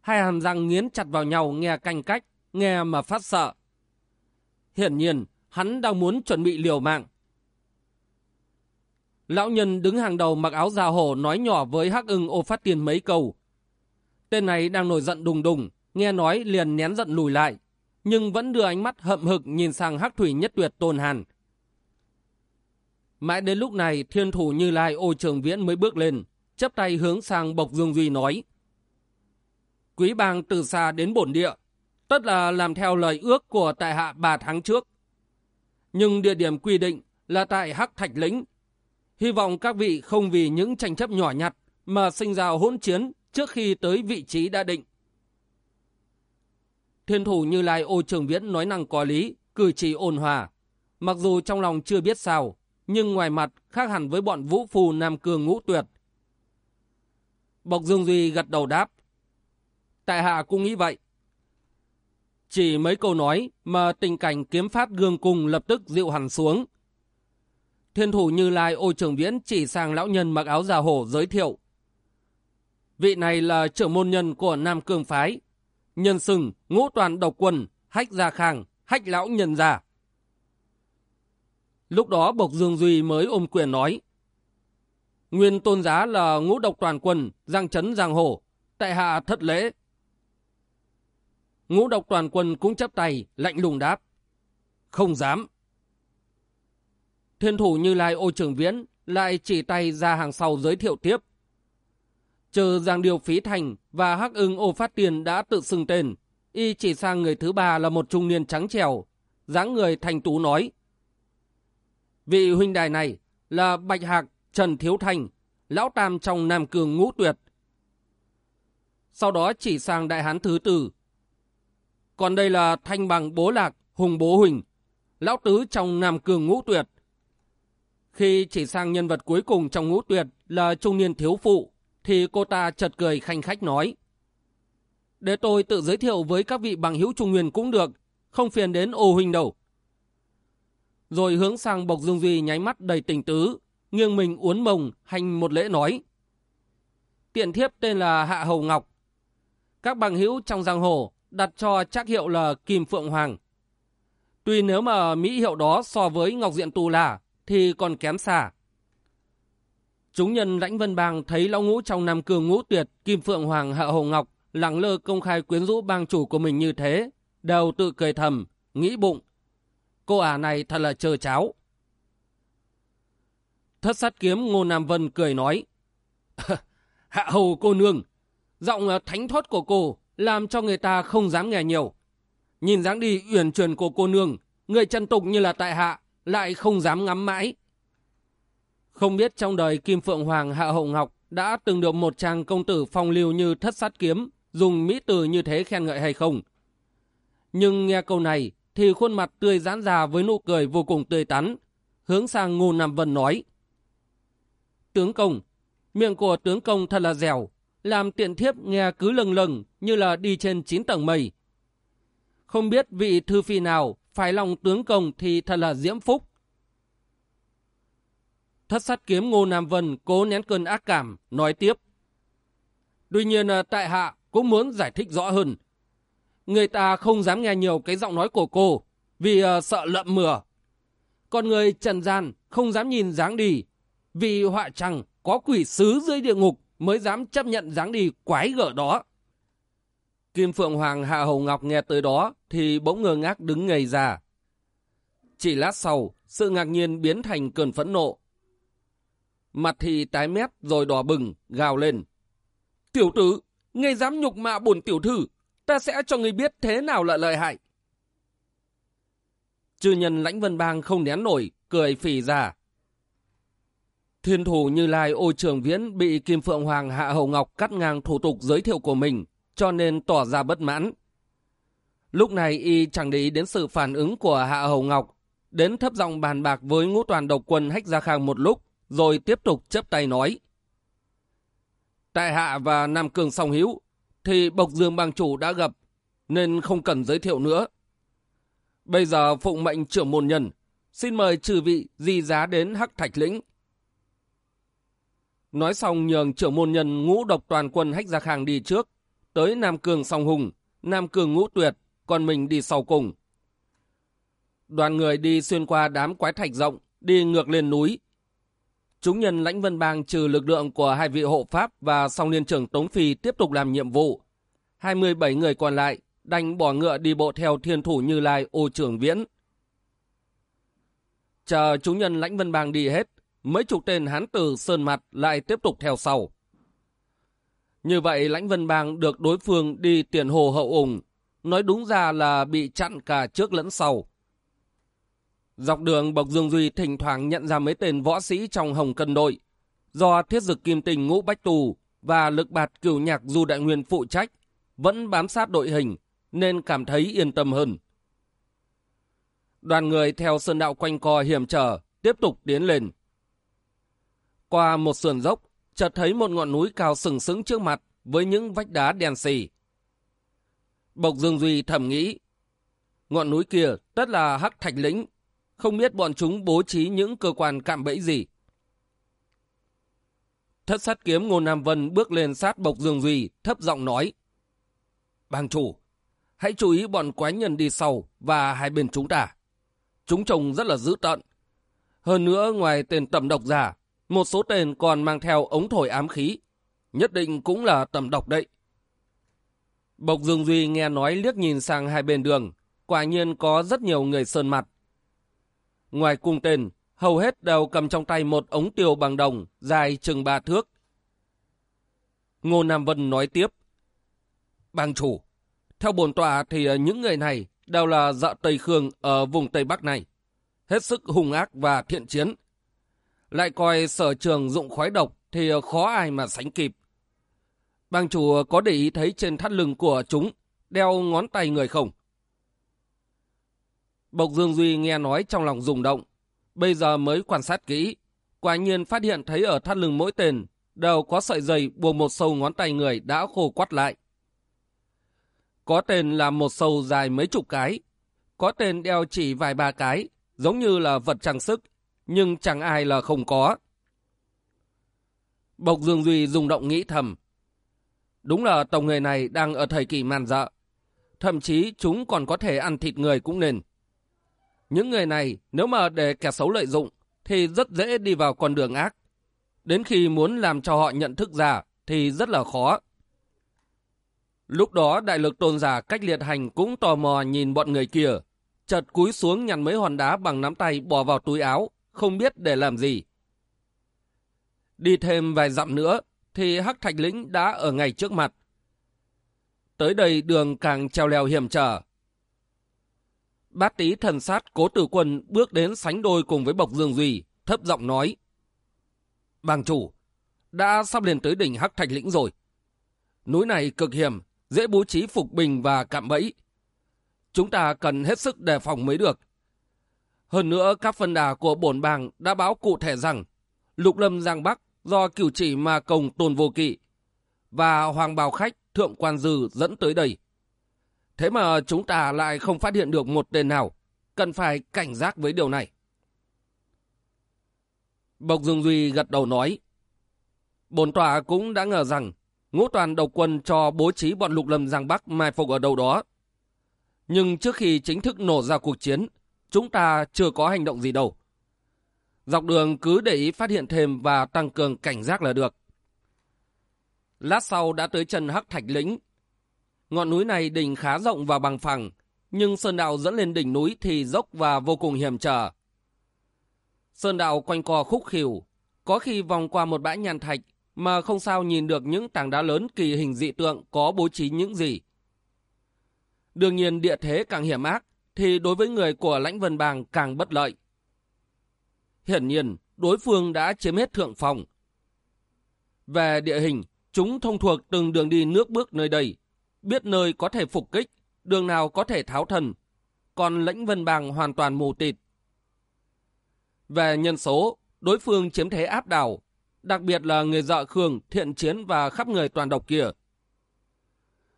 Hai hàm răng nghiến chặt vào nhau nghe canh cách, nghe mà phát sợ. Hiển nhiên, hắn đang muốn chuẩn bị liều mạng. Lão nhân đứng hàng đầu mặc áo già hổ nói nhỏ với hắc ưng ô phát tiền mấy câu. Tên này đang nổi giận đùng đùng, nghe nói liền nén giận lùi lại, nhưng vẫn đưa ánh mắt hậm hực nhìn sang hắc thủy nhất tuyệt tôn hàn. Mãi đến lúc này thiên thủ như lai ô trường viễn mới bước lên, chấp tay hướng sang bộc dương duy nói. Quý bang từ xa đến bổn địa, tất là làm theo lời ước của tại hạ ba tháng trước. Nhưng địa điểm quy định là tại Hắc Thạch Lĩnh. Hy vọng các vị không vì những tranh chấp nhỏ nhặt mà sinh ra hỗn chiến trước khi tới vị trí đã định. Thiên thủ như Lai ô trường viễn nói năng có lý, cử chỉ ôn hòa. Mặc dù trong lòng chưa biết sao, nhưng ngoài mặt khác hẳn với bọn vũ phù Nam Cương ngũ tuyệt. Bộc Dương Duy gật đầu đáp. Tại hạ cũng nghĩ vậy. Chỉ mấy câu nói mà tình cảnh kiếm phát gương cùng lập tức dịu hẳn xuống. Thiên thủ như Lai ô trường viễn chỉ sang lão nhân mặc áo già hổ giới thiệu. Vị này là trưởng môn nhân của Nam Cương Phái, nhân sừng, ngũ toàn độc quân, hách gia khang, hách lão nhân gia. Lúc đó Bộc Dương Duy mới ôm quyền nói. Nguyên tôn giá là ngũ độc toàn quân, giang chấn giang hồ, tại hạ thất lễ. Ngũ độc toàn quân cũng chấp tay, lạnh lùng đáp. Không dám. Thiên thủ như lai ô trường viễn lại chỉ tay ra hàng sau giới thiệu tiếp. Chờ Giang Điều Phí Thành và Hắc ưng ô phát tiền đã tự xưng tên. Y chỉ sang người thứ ba là một trung niên trắng trèo. dáng người thành tú nói. Vị huynh đài này là Bạch Hạc Trần Thiếu Thành, lão tam trong Nam Cường ngũ tuyệt. Sau đó chỉ sang đại hán thứ tư. Còn đây là Thanh Bằng Bố Lạc, Hùng Bố Huỳnh, lão tứ trong Nam Cường ngũ tuyệt. Khi chỉ sang nhân vật cuối cùng trong ngũ tuyệt là trung niên thiếu phụ, thì cô ta chợt cười khanh khách nói. Để tôi tự giới thiệu với các vị bằng hữu trung nguyên cũng được, không phiền đến ô huynh đâu. Rồi hướng sang Bộc Dương Duy nháy mắt đầy tình tứ, nghiêng mình uốn mông hành một lễ nói. Tiện thiếp tên là Hạ Hầu Ngọc. Các bằng hữu trong giang hồ đặt cho chắc hiệu là Kim Phượng Hoàng. Tuy nếu mà mỹ hiệu đó so với Ngọc Diện Tù là thì còn kém xa. Chúng nhân lãnh vân bang thấy lão ngũ trong nam cường ngũ tuyệt, Kim Phượng Hoàng Hạ Hồ Ngọc lẳng lơ công khai quyến rũ bang chủ của mình như thế, đều tự cười thầm, nghĩ bụng. Cô ả này thật là chờ cháo. Thất sát kiếm Ngô Nam Vân cười nói. Hạ hầu cô nương, giọng à, thánh thoát của cô làm cho người ta không dám nghe nhiều. Nhìn dáng đi uyển chuyển của cô nương, người chân tục như là tại hạ, lại không dám ngắm mãi. Không biết trong đời Kim Phượng Hoàng Hạ Hậu Ngọc đã từng được một chàng công tử phong lưu như thất sát kiếm dùng mỹ từ như thế khen ngợi hay không. Nhưng nghe câu này thì khuôn mặt tươi giãn ra với nụ cười vô cùng tươi tắn, hướng sang Ngô Nam Vân nói. Tướng công, miệng của tướng công thật là dẻo, làm tiện thiếp nghe cứ lừng lừng như là đi trên chín tầng mây. Không biết vị thư phi nào phải lòng tướng công thì thật là diễm phúc. Thất sát kiếm Ngô Nam Vân cố nén cơn ác cảm, nói tiếp. Tuy nhiên ờ, tại hạ cũng muốn giải thích rõ hơn. Người ta không dám nghe nhiều cái giọng nói của cô, vì uh, sợ lợm mửa. Còn người trần gian không dám nhìn dáng đi, vì họa trăng có quỷ sứ dưới địa ngục mới dám chấp nhận dáng đi quái gở đó. Kim Phượng Hoàng Hạ Hầu Ngọc nghe tới đó thì bỗng ngơ ngác đứng ngây ra. Chỉ lát sau, sự ngạc nhiên biến thành cơn phẫn nộ. Mặt thì tái mét rồi đỏ bừng, gào lên. Tiểu tử, ngươi dám nhục mạ bổn tiểu thư, ta sẽ cho ngươi biết thế nào là lợi hại. Chư nhân lãnh vân bang không nén nổi, cười phì ra. Thiên thủ như lai ô trường viễn bị Kim Phượng Hoàng Hạ Hầu Ngọc cắt ngang thủ tục giới thiệu của mình, cho nên tỏ ra bất mãn. Lúc này y chẳng để ý đến sự phản ứng của Hạ Hầu Ngọc, đến thấp giọng bàn bạc với ngũ toàn độc quân Hách Gia Khang một lúc, rồi tiếp tục chấp tay nói. Tại Hạ và Nam Cường song hiếu, thì Bộc Dương bang chủ đã gặp, nên không cần giới thiệu nữa. Bây giờ phụng mệnh trưởng môn nhân, xin mời trừ vị di giá đến Hắc Thạch Lĩnh. Nói xong nhường trưởng môn nhân ngũ độc toàn quân Hách Gia Khang đi trước, tới Nam Cường song hùng, Nam Cường ngũ tuyệt, còn mình đi sau cùng. Đoàn người đi xuyên qua đám quái thạch rộng, đi ngược lên núi. Chúng nhân lãnh vân bang trừ lực lượng của hai vị hộ pháp và song liên trưởng Tống Phi tiếp tục làm nhiệm vụ. 27 người còn lại đành bỏ ngựa đi bộ theo thiên thủ như lai ô trưởng viễn. Chờ chúng nhân lãnh vân bang đi hết, mấy chục tên hán tử sơn mặt lại tiếp tục theo sau. Như vậy lãnh vân bang được đối phương đi tiền hồ hậu ủng, nói đúng ra là bị chặn cả trước lẫn sau. Dọc đường Bộc Dương Duy thỉnh thoảng nhận ra mấy tên võ sĩ trong hồng cân đội, do thiết dực kim tình ngũ bách tù và lực bạt cửu nhạc du đại nguyên phụ trách, vẫn bám sát đội hình, nên cảm thấy yên tâm hơn. Đoàn người theo sơn đạo quanh co hiểm trở, tiếp tục tiến lên. Qua một sườn dốc, chợt thấy một ngọn núi cao sừng sững trước mặt với những vách đá đen xì. Bộc Dương Duy thầm nghĩ, ngọn núi kia tất là hắc thạch lĩnh, không biết bọn chúng bố trí những cơ quan cạm bẫy gì. Thất sát kiếm Ngô Nam Vân bước lên sát Bộc Dương Duy, thấp giọng nói. Bang chủ, hãy chú ý bọn quái nhân đi sau và hai bên chúng ta. Chúng trông rất là dữ tợn. Hơn nữa, ngoài tên tầm độc giả, một số tên còn mang theo ống thổi ám khí. Nhất định cũng là tầm độc đấy. Bộc Dương Duy nghe nói liếc nhìn sang hai bên đường, quả nhiên có rất nhiều người sơn mặt. Ngoài cung tên, hầu hết đều cầm trong tay một ống tiêu bằng đồng dài chừng ba thước. Ngô Nam Vân nói tiếp. Bang chủ, theo bồn tọa thì những người này đều là dạ Tây Khương ở vùng Tây Bắc này. Hết sức hung ác và thiện chiến. Lại coi sở trường dụng khói độc thì khó ai mà sánh kịp. Bang chủ có để ý thấy trên thắt lưng của chúng đeo ngón tay người không? Bộc Dương Duy nghe nói trong lòng rùng động. Bây giờ mới quan sát kỹ. Quả nhiên phát hiện thấy ở thắt lưng mỗi tên đều có sợi dây buộc một sâu ngón tay người đã khô quắt lại. Có tên là một sâu dài mấy chục cái. Có tên đeo chỉ vài ba cái, giống như là vật trang sức, nhưng chẳng ai là không có. Bộc Dương Duy rung động nghĩ thầm. Đúng là tổng người này đang ở thời kỳ man dợ. Thậm chí chúng còn có thể ăn thịt người cũng nên. Những người này nếu mà để kẻ xấu lợi dụng thì rất dễ đi vào con đường ác. Đến khi muốn làm cho họ nhận thức ra thì rất là khó. Lúc đó đại lực tôn giả cách liệt hành cũng tò mò nhìn bọn người kia. Chợt cúi xuống nhặt mấy hòn đá bằng nắm tay bỏ vào túi áo, không biết để làm gì. Đi thêm vài dặm nữa thì Hắc Thạch Lĩnh đã ở ngay trước mặt. Tới đây đường càng treo leo hiểm trở. Bát tý thần sát cố tử quân bước đến sánh đôi cùng với Bộc Dương Duy, thấp giọng nói. Bàng chủ, đã sắp lên tới đỉnh Hắc Thạch Lĩnh rồi. Núi này cực hiểm, dễ bố trí phục bình và cạm bẫy. Chúng ta cần hết sức đề phòng mới được. Hơn nữa, các phân đà của bổn bàng đã báo cụ thể rằng Lục Lâm Giang Bắc do cửu chỉ mà công tôn vô kỵ và Hoàng Bào Khách Thượng Quan Dư dẫn tới đây. Thế mà chúng ta lại không phát hiện được một tên nào, cần phải cảnh giác với điều này. Bộc Dương Duy gật đầu nói, Bồn tòa cũng đã ngờ rằng ngũ toàn độc quân cho bố trí bọn lục lâm Giang Bắc mai phục ở đâu đó. Nhưng trước khi chính thức nổ ra cuộc chiến, chúng ta chưa có hành động gì đâu. Dọc đường cứ để ý phát hiện thêm và tăng cường cảnh giác là được. Lát sau đã tới chân Hắc Thạch Lĩnh. Ngọn núi này đỉnh khá rộng và bằng phẳng, nhưng sơn đạo dẫn lên đỉnh núi thì dốc và vô cùng hiểm trở. Sơn đạo quanh co khúc khỉu, có khi vòng qua một bãi nhàn thạch mà không sao nhìn được những tảng đá lớn kỳ hình dị tượng có bố trí những gì. Đương nhiên địa thế càng hiểm ác, thì đối với người của lãnh vân bàng càng bất lợi. Hiển nhiên, đối phương đã chiếm hết thượng phòng. Về địa hình, chúng thông thuộc từng đường đi nước bước nơi đây, biết nơi có thể phục kích, đường nào có thể tháo thần, còn lãnh vân bàng hoàn toàn mù tịt. Về nhân số, đối phương chiếm thế áp đảo, đặc biệt là người dợ khương, thiện chiến và khắp người toàn độc kia.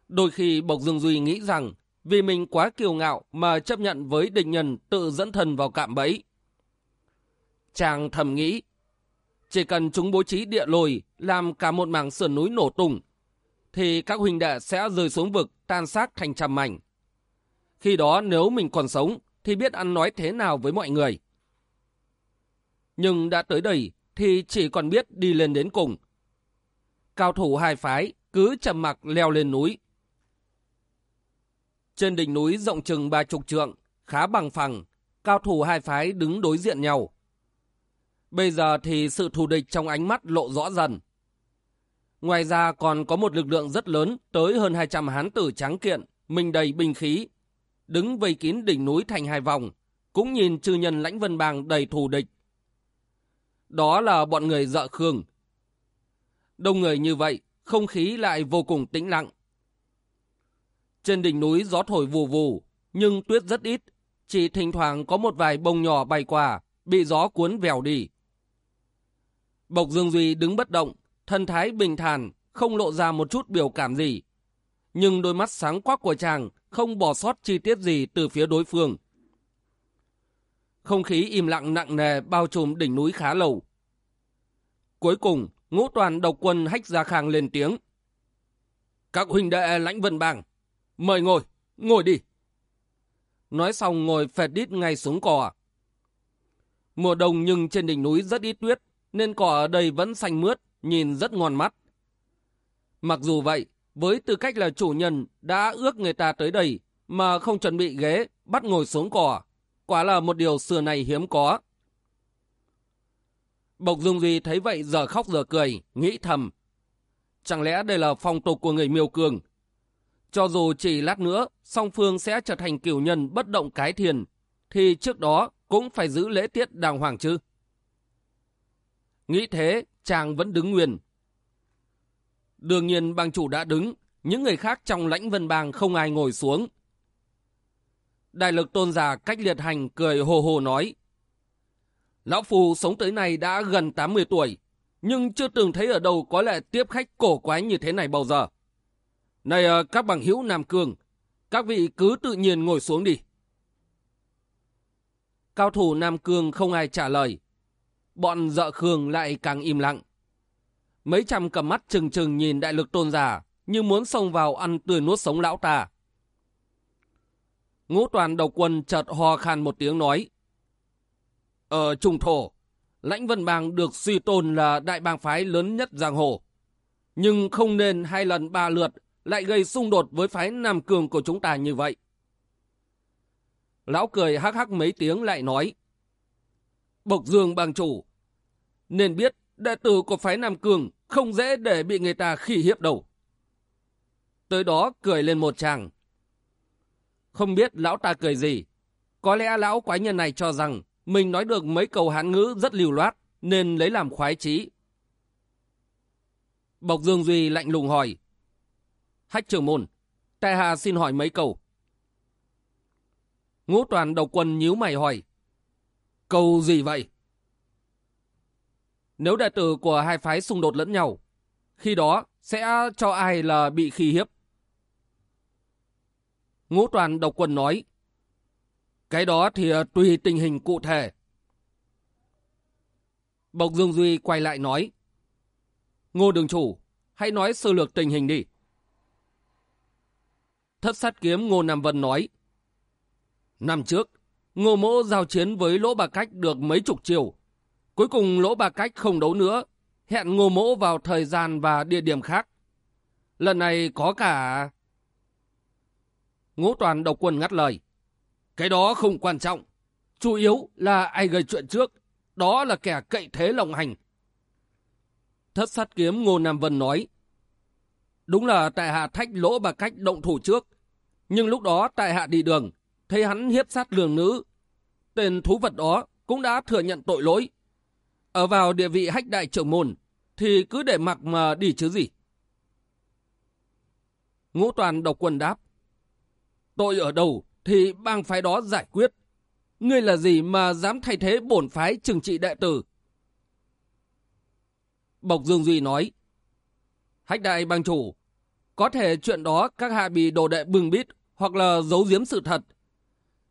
Đôi khi Bộc Dương Duy nghĩ rằng vì mình quá kiêu ngạo mà chấp nhận với địch nhân tự dẫn thần vào cạm bẫy. Chàng thầm nghĩ, chỉ cần chúng bố trí địa lồi làm cả một mảng sườn núi nổ tung, thì các huynh đệ sẽ rơi xuống vực tan xác thành trăm mảnh. Khi đó nếu mình còn sống thì biết ăn nói thế nào với mọi người. Nhưng đã tới đây thì chỉ còn biết đi lên đến cùng. Cao thủ hai phái cứ trầm mặc leo lên núi. Trên đỉnh núi rộng chừng ba chục trượng, khá bằng phẳng, cao thủ hai phái đứng đối diện nhau. Bây giờ thì sự thù địch trong ánh mắt lộ rõ dần. Ngoài ra còn có một lực lượng rất lớn tới hơn 200 hán tử trắng kiện, mình đầy binh khí, đứng vây kín đỉnh núi thành hai vòng, cũng nhìn chư nhân lãnh vân bang đầy thù địch. Đó là bọn người dợ khương. Đông người như vậy, không khí lại vô cùng tĩnh lặng. Trên đỉnh núi gió thổi vù vù, nhưng tuyết rất ít, chỉ thỉnh thoảng có một vài bông nhỏ bay qua, bị gió cuốn vèo đi. Bộc Dương Duy đứng bất động, thân thái bình thản, không lộ ra một chút biểu cảm gì. Nhưng đôi mắt sáng quắc của chàng không bỏ sót chi tiết gì từ phía đối phương. Không khí im lặng nặng nề bao trùm đỉnh núi khá lâu. Cuối cùng, ngũ toàn độc quân hách ra khang lên tiếng. Các huynh đệ lãnh vân bàng mời ngồi, ngồi đi. Nói xong ngồi phẹt đít ngay xuống cỏ. Mùa đông nhưng trên đỉnh núi rất ít tuyết, nên cỏ ở đây vẫn xanh mướt, nhìn rất ngon mắt. Mặc dù vậy, với tư cách là chủ nhân đã ước người ta tới đây mà không chuẩn bị ghế, bắt ngồi xuống cỏ, quả là một điều xưa này hiếm có. Bộc Dung Duy thấy vậy giờ khóc giờ cười, nghĩ thầm. Chẳng lẽ đây là phong tục của người miêu cường? Cho dù chỉ lát nữa, song phương sẽ trở thành cửu nhân bất động cái thiền, thì trước đó cũng phải giữ lễ tiết đàng hoàng chứ. Nghĩ thế, chàng vẫn đứng nguyên. Đương nhiên bang chủ đã đứng, những người khác trong lãnh vân bang không ai ngồi xuống. Đại lực tôn giả cách liệt hành cười hồ hồ nói. Lão Phù sống tới nay đã gần 80 tuổi, nhưng chưa từng thấy ở đâu có lẽ tiếp khách cổ quái như thế này bao giờ. Này ờ, các bằng hữu Nam Cương, các vị cứ tự nhiên ngồi xuống đi. Cao thủ Nam Cương không ai trả lời. Bọn dợ Khương lại càng im lặng. Mấy trăm cầm mắt trừng trừng nhìn đại lực tôn giả, như muốn xông vào ăn tươi nuốt sống lão ta. Ngũ toàn đầu quân chợt ho khan một tiếng nói. Ờ, Ở Trung Thổ, lãnh vân bang được suy tôn là đại bang phái lớn nhất giang hồ. Nhưng không nên hai lần ba lượt lại gây xung đột với phái Nam Cường của chúng ta như vậy. Lão cười hắc hắc mấy tiếng lại nói. Bộc Dương bang chủ, nên biết đệ tử của phái Nam Cường không dễ để bị người ta khỉ hiếp đâu. Tới đó cười lên một chàng. Không biết lão ta cười gì. Có lẽ lão quái nhân này cho rằng mình nói được mấy câu hán ngữ rất liều loát nên lấy làm khoái chí Bộc Dương Duy lạnh lùng hỏi. Hách trưởng môn, tại hạ xin hỏi mấy câu. Ngũ toàn đầu quân nhíu mày hỏi. Câu gì vậy? Nếu đệ tử của hai phái xung đột lẫn nhau, khi đó sẽ cho ai là bị khi hiếp? Ngũ toàn độc quân nói. Cái đó thì tùy tình hình cụ thể. Bộc Dương Duy quay lại nói. Ngô đường chủ, hãy nói sơ lược tình hình đi. Thất sát kiếm Ngô Nam Vân nói. Năm trước, Ngô Mỗ giao chiến với Lỗ Bà Cách được mấy chục chiều. Cuối cùng lỗ Bà cách không đấu nữa, hẹn ngô mỗ vào thời gian và địa điểm khác. Lần này có cả... Ngũ toàn độc quân ngắt lời. Cái đó không quan trọng. Chủ yếu là ai gây chuyện trước. Đó là kẻ cậy thế lộng hành. Thất sát kiếm Ngô Nam Vân nói. Đúng là tại hạ thách lỗ bà cách động thủ trước. Nhưng lúc đó tại hạ đi đường, thấy hắn hiếp sát lường nữ. Tên thú vật đó cũng đã thừa nhận tội lỗi. Ở vào địa vị hách đại trưởng môn, thì cứ để mặc mà đi chứ gì. Ngũ toàn độc quân đáp. Tội ở đâu thì bang phái đó giải quyết. Ngươi là gì mà dám thay thế bổn phái trừng trị đệ tử? Bộc Dương Duy nói. Hách đại bang chủ, có thể chuyện đó các hạ bị đồ đệ bưng bít hoặc là giấu giếm sự thật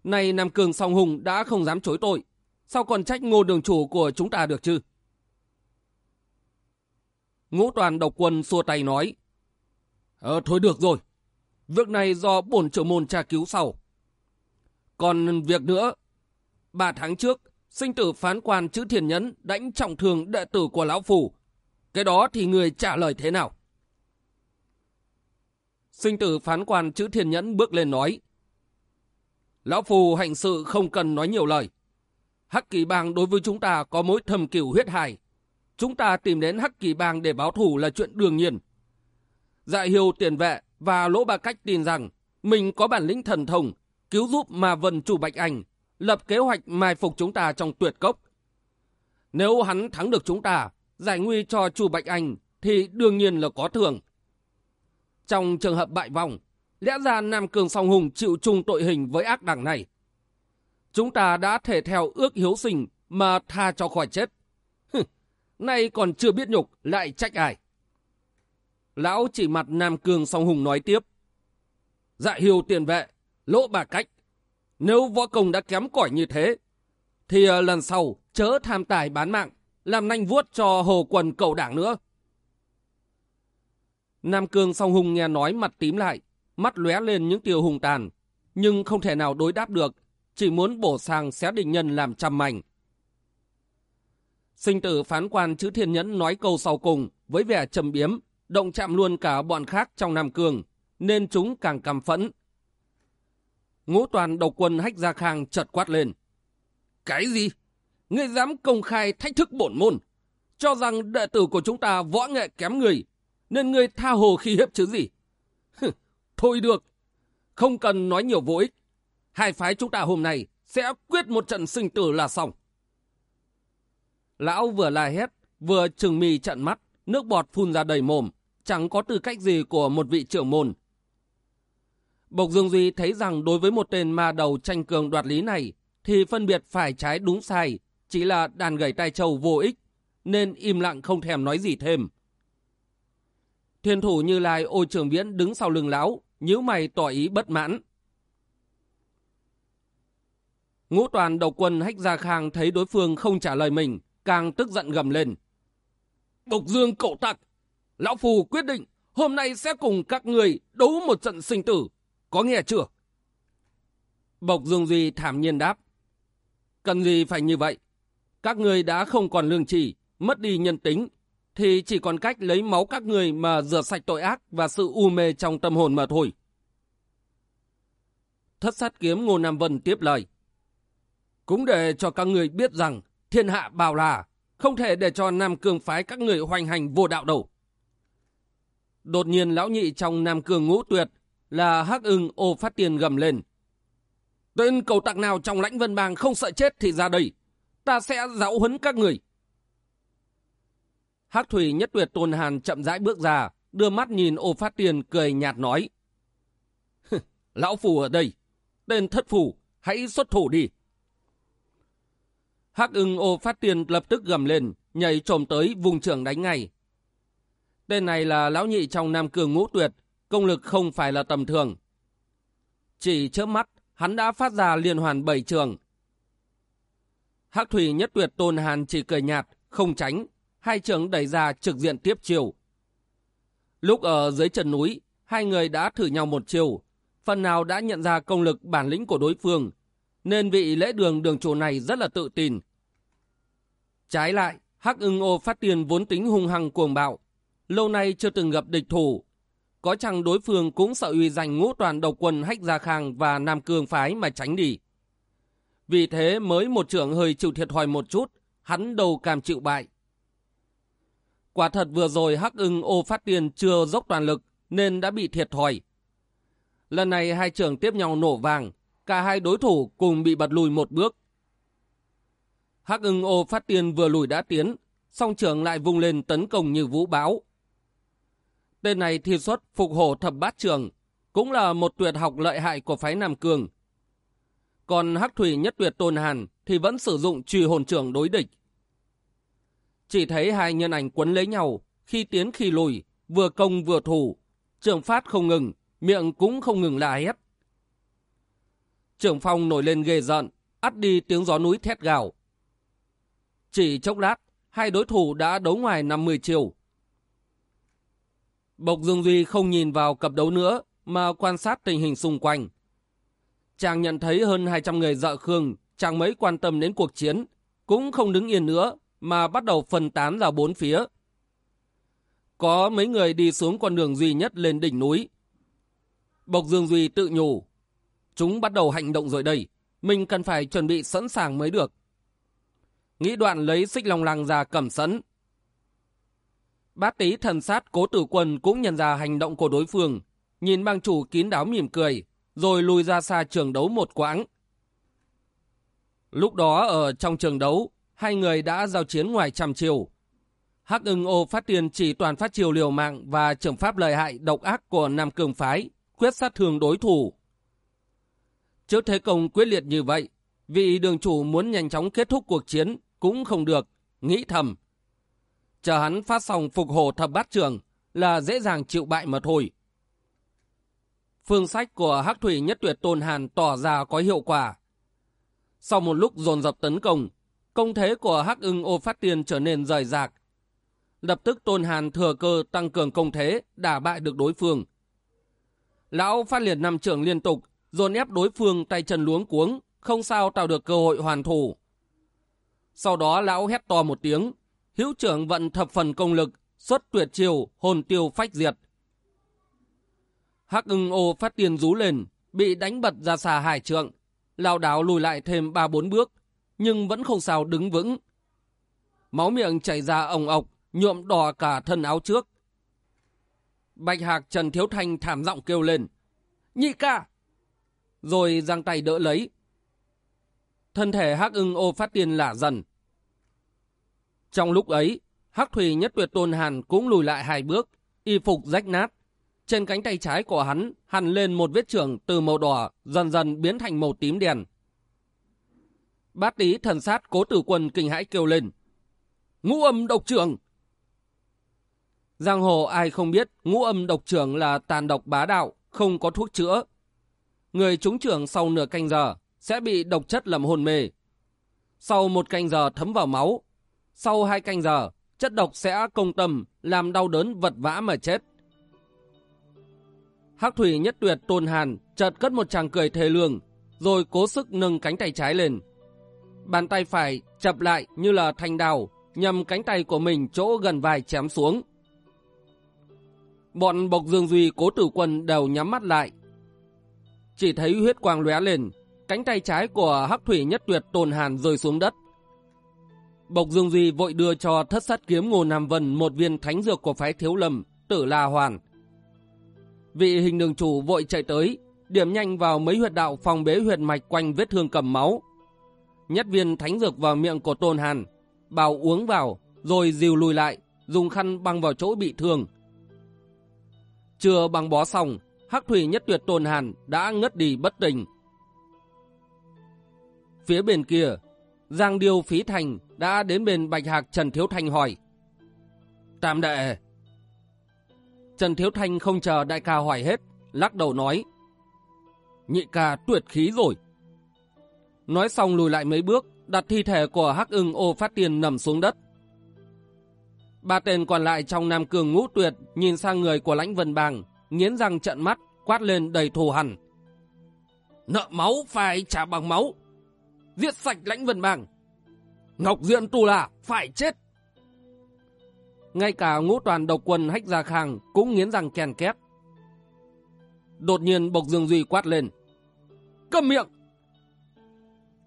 nay Nam Cường song hùng đã không dám chối tội. Sao còn trách ngô đường chủ của chúng ta được chứ? Ngũ toàn độc quân xua tay nói. Ờ thôi được rồi. Việc này do bổn trưởng môn tra cứu sau. Còn việc nữa, ba tháng trước, sinh tử phán quan chữ thiền nhẫn đánh trọng thương đệ tử của lão phủ. Cái đó thì người trả lời thế nào? Sinh tử phán quan chữ thiền nhẫn bước lên nói. Lão phù hành sự không cần nói nhiều lời. Hắc kỳ bang đối với chúng ta có mối thầm cửu huyết hài. Chúng ta tìm đến Hắc kỳ bang để báo thù là chuyện đương nhiên. Dạ hiêu tiền vệ và lỗ ba cách tin rằng mình có bản lĩnh thần thông cứu giúp mà vần chủ Bạch Anh lập kế hoạch mai phục chúng ta trong tuyệt cốc. Nếu hắn thắng được chúng ta, giải nguy cho chủ Bạch Anh thì đương nhiên là có thưởng. Trong trường hợp bại vòng, lẽ ra Nam Cường Song Hùng chịu chung tội hình với ác đảng này. Chúng ta đã thể theo ước hiếu sinh mà tha cho khỏi chết. Hừ, nay còn chưa biết nhục, lại trách ai. Lão chỉ mặt Nam Cường Song Hùng nói tiếp. Dạ hiều tiền vệ, lỗ bà cách. Nếu võ công đã kém cỏi như thế, thì ờ, lần sau chớ tham tài bán mạng, làm nanh vuốt cho hồ quần cầu đảng nữa. Nam Cương song hùng nghe nói mặt tím lại, mắt lóe lên những tiêu hùng tàn, nhưng không thể nào đối đáp được, chỉ muốn bổ sang xé định nhân làm trăm mảnh. Sinh tử phán quan chữ thiên nhẫn nói câu sau cùng với vẻ trầm biếm, động chạm luôn cả bọn khác trong Nam cường nên chúng càng căm phẫn. Ngũ toàn độc quân hách gia khang chợt quát lên. Cái gì? Ngươi dám công khai thách thức bổn môn, cho rằng đệ tử của chúng ta võ nghệ kém người, nên ngươi tha hồ khi hiếp chứ gì? Thôi được, không cần nói nhiều vô ích. Hai phái chúng ta hôm nay sẽ quyết một trận sinh tử là xong. Lão vừa la hét, vừa trừng mì trận mắt, nước bọt phun ra đầy mồm, chẳng có tư cách gì của một vị trưởng môn. Bộc Dương Duy thấy rằng đối với một tên ma đầu tranh cường đoạt lý này, thì phân biệt phải trái đúng sai, chỉ là đàn gầy tai châu vô ích, nên im lặng không thèm nói gì thêm. Thiên thủ như lai ôi trường viễn đứng sau lưng lão, nhíu mày tỏ ý bất mãn. Ngũ toàn đầu quân hách gia khang thấy đối phương không trả lời mình, càng tức giận gầm lên. Bộc dương cậu tặc, lão phù quyết định hôm nay sẽ cùng các người đấu một trận sinh tử, có nghe chưa? Bộc dương duy thảm nhiên đáp. Cần gì phải như vậy? Các người đã không còn lương trì, mất đi nhân tính, thì chỉ còn cách lấy máu các người mà rửa sạch tội ác và sự u mê trong tâm hồn mà thôi. Thất sát kiếm Ngô Nam Vân tiếp lời. Cũng để cho các người biết rằng thiên hạ bào là không thể để cho Nam Cương phái các người hoành hành vô đạo đâu. Đột nhiên lão nhị trong Nam Cương ngũ tuyệt là hắc ưng ô phát tiền gầm lên. Tên cầu tặc nào trong lãnh vân bang không sợ chết thì ra đây. Ta sẽ giáo huấn các người. Hắc thủy nhất tuyệt tôn hàn chậm rãi bước ra, đưa mắt nhìn ô phát tiền cười nhạt nói. Lão phù ở đây, tên thất phù, hãy xuất thủ đi. Hắc ưng ô phát tiền lập tức gầm lên, nhảy trồm tới vùng trường đánh ngay. Tên này là lão nhị trong Nam Cường ngũ tuyệt, công lực không phải là tầm thường. Chỉ chớp mắt, hắn đã phát ra liên hoàn bảy trường. Hắc thủy nhất tuyệt tôn hàn chỉ cười nhạt, không tránh, hai trường đẩy ra trực diện tiếp chiều. Lúc ở dưới chân núi, hai người đã thử nhau một chiều, phần nào đã nhận ra công lực bản lĩnh của đối phương, nên vị lễ đường đường chủ này rất là tự tin. Trái lại, Hắc ưng ô phát tiền vốn tính hung hăng cuồng bạo. Lâu nay chưa từng gặp địch thủ. Có chăng đối phương cũng sợ uy danh ngũ toàn độc quân Hách Gia Khang và Nam Cương Phái mà tránh đi. Vì thế mới một trưởng hơi chịu thiệt thòi một chút, hắn đầu cam chịu bại. Quả thật vừa rồi Hắc ưng ô phát tiền chưa dốc toàn lực nên đã bị thiệt thòi. Lần này hai trưởng tiếp nhau nổ vàng, cả hai đối thủ cùng bị bật lùi một bước. Hắc ưng ô phát tiền vừa lùi đã tiến, song trưởng lại vung lên tấn công như vũ bão. Tên này thi xuất phục hổ thập bát trường, cũng là một tuyệt học lợi hại của phái Nam Cường. Còn Hắc Thủy nhất tuyệt tôn hàn thì vẫn sử dụng trùy hồn trưởng đối địch. Chỉ thấy hai nhân ảnh quấn lấy nhau, khi tiến khi lùi, vừa công vừa thủ, trường phát không ngừng, miệng cũng không ngừng la hét. Trưởng phong nổi lên ghê giận, ắt đi tiếng gió núi thét gào. Chỉ chốc lát, hai đối thủ đã đấu ngoài 50 chiều. Bộc Dương Duy không nhìn vào cặp đấu nữa, mà quan sát tình hình xung quanh. Chàng nhận thấy hơn 200 người dợ Khương, chàng mấy quan tâm đến cuộc chiến, cũng không đứng yên nữa, mà bắt đầu phân tán ra bốn phía. Có mấy người đi xuống con đường duy nhất lên đỉnh núi. Bộc Dương Duy tự nhủ, chúng bắt đầu hành động rồi đây, mình cần phải chuẩn bị sẵn sàng mới được. Nghĩ đoạn lấy xích long lăng ra cầm sẵn. Bát tí thần sát cố tử quân cũng nhận ra hành động của đối phương, nhìn bang chủ kín đáo mỉm cười, rồi lùi ra xa trường đấu một quãng. Lúc đó ở trong trường đấu, hai người đã giao chiến ngoài trăm chiều. Hắc ưng ô phát tiền chỉ toàn phát chiều liều mạng và trưởng pháp lợi hại độc ác của Nam Cường Phái, quyết sát thương đối thủ. Trước thế công quyết liệt như vậy, vị đường chủ muốn nhanh chóng kết thúc cuộc chiến cũng không được, nghĩ thầm. Chờ hắn phát xong phục hồ thập bát trường là dễ dàng chịu bại mà thôi. Phương sách của Hắc Thủy Nhất Tuyệt Tôn Hàn tỏ ra có hiệu quả. Sau một lúc dồn dập tấn công, công thế của Hắc ưng ô phát tiền trở nên rời rạc. Lập tức Tôn Hàn thừa cơ tăng cường công thế, đả bại được đối phương. Lão phát liệt năm trưởng liên tục, dồn ép đối phương tay chân luống cuống, không sao tạo được cơ hội hoàn thủ. Sau đó lão hét to một tiếng, hữu trưởng vận thập phần công lực, xuất tuyệt chiều, hồn tiêu phách diệt. Hắc ưng ô phát tiền rú lên, bị đánh bật ra xa hải trượng, lao đảo lùi lại thêm ba bốn bước, nhưng vẫn không sao đứng vững. Máu miệng chảy ra ồng ọc, nhuộm đỏ cả thân áo trước. Bạch Hạc Trần Thiếu Thanh thảm giọng kêu lên. Nhị ca! Rồi giang tay đỡ lấy. Thân thể Hắc ưng ô phát tiền lả dần. Trong lúc ấy, Hắc Thủy Nhất Tuyệt Tôn Hàn cũng lùi lại hai bước, y phục rách nát. Trên cánh tay trái của hắn hằn lên một vết trường từ màu đỏ dần dần biến thành màu tím đèn Bát tí thần sát cố tử quân kinh hãi kêu lên. Ngũ âm độc trưởng! Giang hồ ai không biết ngũ âm độc trưởng là tàn độc bá đạo, không có thuốc chữa. Người trúng trưởng sau nửa canh giờ sẽ bị độc chất làm hồn mê. Sau một canh giờ thấm vào máu, sau hai canh giờ, chất độc sẽ công tâm, làm đau đớn vật vã mà chết. Hắc thủy nhất tuyệt tôn hàn, chợt cất một tràng cười thề lương, rồi cố sức nâng cánh tay trái lên. Bàn tay phải chập lại như là thanh đào, nhằm cánh tay của mình chỗ gần vai chém xuống. Bọn bộc dương duy cố tử quân đều nhắm mắt lại. Chỉ thấy huyết quang lóe lên, cánh tay trái của hắc thủy nhất tuyệt tồn hàn rơi xuống đất. Bộc Dương Duy vội đưa cho thất sát kiếm Ngô Nam Vân một viên thánh dược của phái Thiếu Lâm, tử La Hoàn. Vị hình đường chủ vội chạy tới, điểm nhanh vào mấy huyệt đạo phòng bế huyệt mạch quanh vết thương cầm máu. Nhất viên thánh dược vào miệng của Tôn Hàn, bảo uống vào, rồi dìu lùi lại, dùng khăn băng vào chỗ bị thương. Chưa băng bó xong, Hắc Thủy Nhất Tuyệt Tôn Hàn đã ngất đi bất tỉnh. Phía bên kia, Giang Điêu Phí Thành đã đến bên Bạch Hạc Trần Thiếu Thanh hỏi. Tam đệ. Trần Thiếu Thanh không chờ đại ca hỏi hết, lắc đầu nói. Nhị ca tuyệt khí rồi. Nói xong lùi lại mấy bước, đặt thi thể của Hắc ưng ô phát tiền nằm xuống đất. Ba tên còn lại trong Nam Cường ngũ tuyệt nhìn sang người của lãnh vân bàng, nghiến răng trận mắt, quát lên đầy thù hằn. Nợ máu phải trả bằng máu. Giết sạch lãnh vân bàng. Ngọc Diện tù là phải chết. Ngay cả ngũ toàn độc quân hách gia khang cũng nghiến răng kèn két. Đột nhiên Bộc Dương Duy quát lên. Cầm miệng!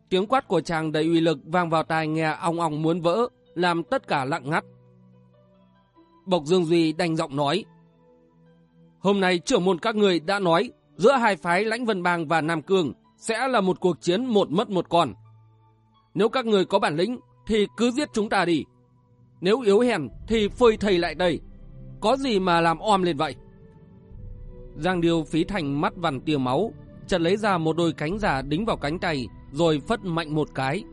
Tiếng quát của chàng đầy uy lực vang vào tai nghe ong ong muốn vỡ, làm tất cả lặng ngắt. Bộc Dương Duy đành giọng nói. Hôm nay trưởng môn các người đã nói giữa hai phái Lãnh Vân Bang và Nam Cương sẽ là một cuộc chiến một mất một còn Nếu các người có bản lĩnh thì cứ giết chúng ta đi. Nếu yếu hèn thì phơi thầy lại đây. Có gì mà làm om lên vậy? Giang điều phí thành mắt vằn tia máu, chợt lấy ra một đôi cánh giả đính vào cánh tay, rồi phất mạnh một cái.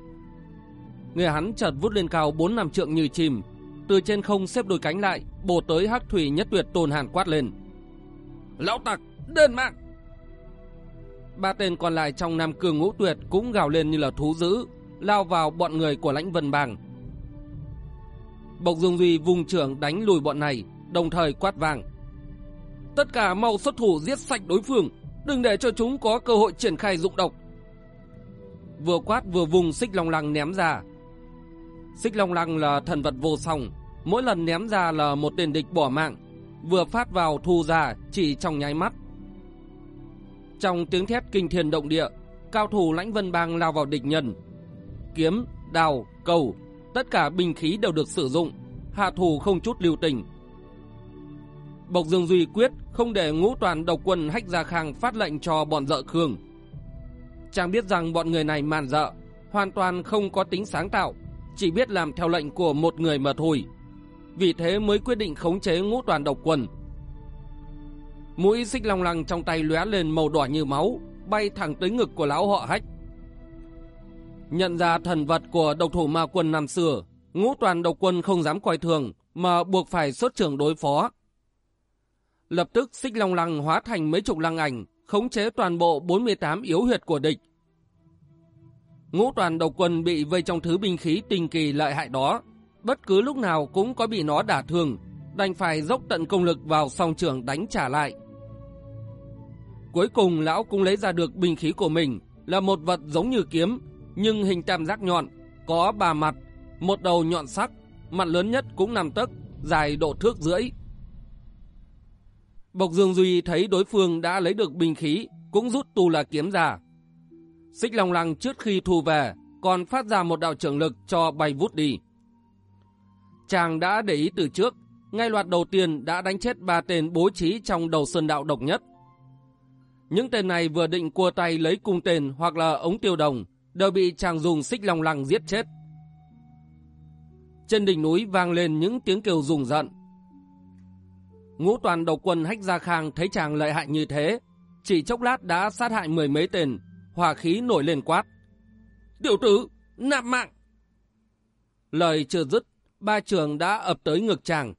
Người hắn chợt vút lên cao bốn năm trượng như chim, từ trên không xếp đôi cánh lại, bổ tới hắc thủy nhất tuyệt tôn hàn quát lên. Lão tặc, đơn mạng! Ba tên còn lại trong Nam Cường Ngũ Tuyệt cũng gào lên như là thú dữ, lao vào bọn người của lãnh vân bàng. Bộc Dương Duy vùng trưởng đánh lùi bọn này, đồng thời quát vàng Tất cả mau xuất thủ giết sạch đối phương, đừng để cho chúng có cơ hội triển khai dụng độc. Vừa quát vừa vùng xích long lăng ném ra. Xích long lăng là thần vật vô song, mỗi lần ném ra là một tên địch bỏ mạng, vừa phát vào thu ra chỉ trong nháy mắt. Trong tiếng thét kinh thiên động địa, cao thủ lãnh vân bang lao vào địch nhân. Kiếm, đào, cầu, tất cả binh khí đều được sử dụng, hạ thủ không chút lưu tình. Bộc Dương Duy quyết không để ngũ toàn độc quân hách gia khang phát lệnh cho bọn dợ Khương. Chàng biết rằng bọn người này màn dợ, hoàn toàn không có tính sáng tạo, chỉ biết làm theo lệnh của một người mà thôi. Vì thế mới quyết định khống chế ngũ toàn độc quân. Mũi xích long lăng trong tay lóe lên màu đỏ như máu, bay thẳng tới ngực của lão họ hách. Nhận ra thần vật của độc thủ ma quân năm xưa, ngũ toàn độc quân không dám coi thường, mà buộc phải xuất trưởng đối phó. Lập tức xích long lăng hóa thành mấy chục lăng ảnh, khống chế toàn bộ 48 yếu huyệt của địch. Ngũ toàn độc quân bị vây trong thứ binh khí tinh kỳ lợi hại đó, bất cứ lúc nào cũng có bị nó đả thương, đành phải dốc tận công lực vào song trường đánh trả lại. Cuối cùng lão cũng lấy ra được binh khí của mình là một vật giống như kiếm, nhưng hình tam giác nhọn, có ba mặt, một đầu nhọn sắc, mặt lớn nhất cũng nằm tấc, dài độ thước rưỡi. Bộc Dương Duy thấy đối phương đã lấy được binh khí, cũng rút tu là kiếm ra. Xích Long Lăng trước khi thu về, còn phát ra một đạo trưởng lực cho bay vút đi. Chàng đã để ý từ trước, ngay loạt đầu tiên đã đánh chết ba tên bố trí trong đầu sơn đạo độc nhất. Những tên này vừa định cua tay lấy cung tên hoặc là ống tiêu đồng, đều bị chàng dùng xích long lăng giết chết. Trên đỉnh núi vang lên những tiếng kêu rùng rợn. Ngũ toàn độc quân hách gia khang thấy chàng lợi hại như thế, chỉ chốc lát đã sát hại mười mấy tên, hòa khí nổi lên quát. Tiểu tử, nạp mạng! Lời chưa dứt, ba trường đã ập tới ngực chàng.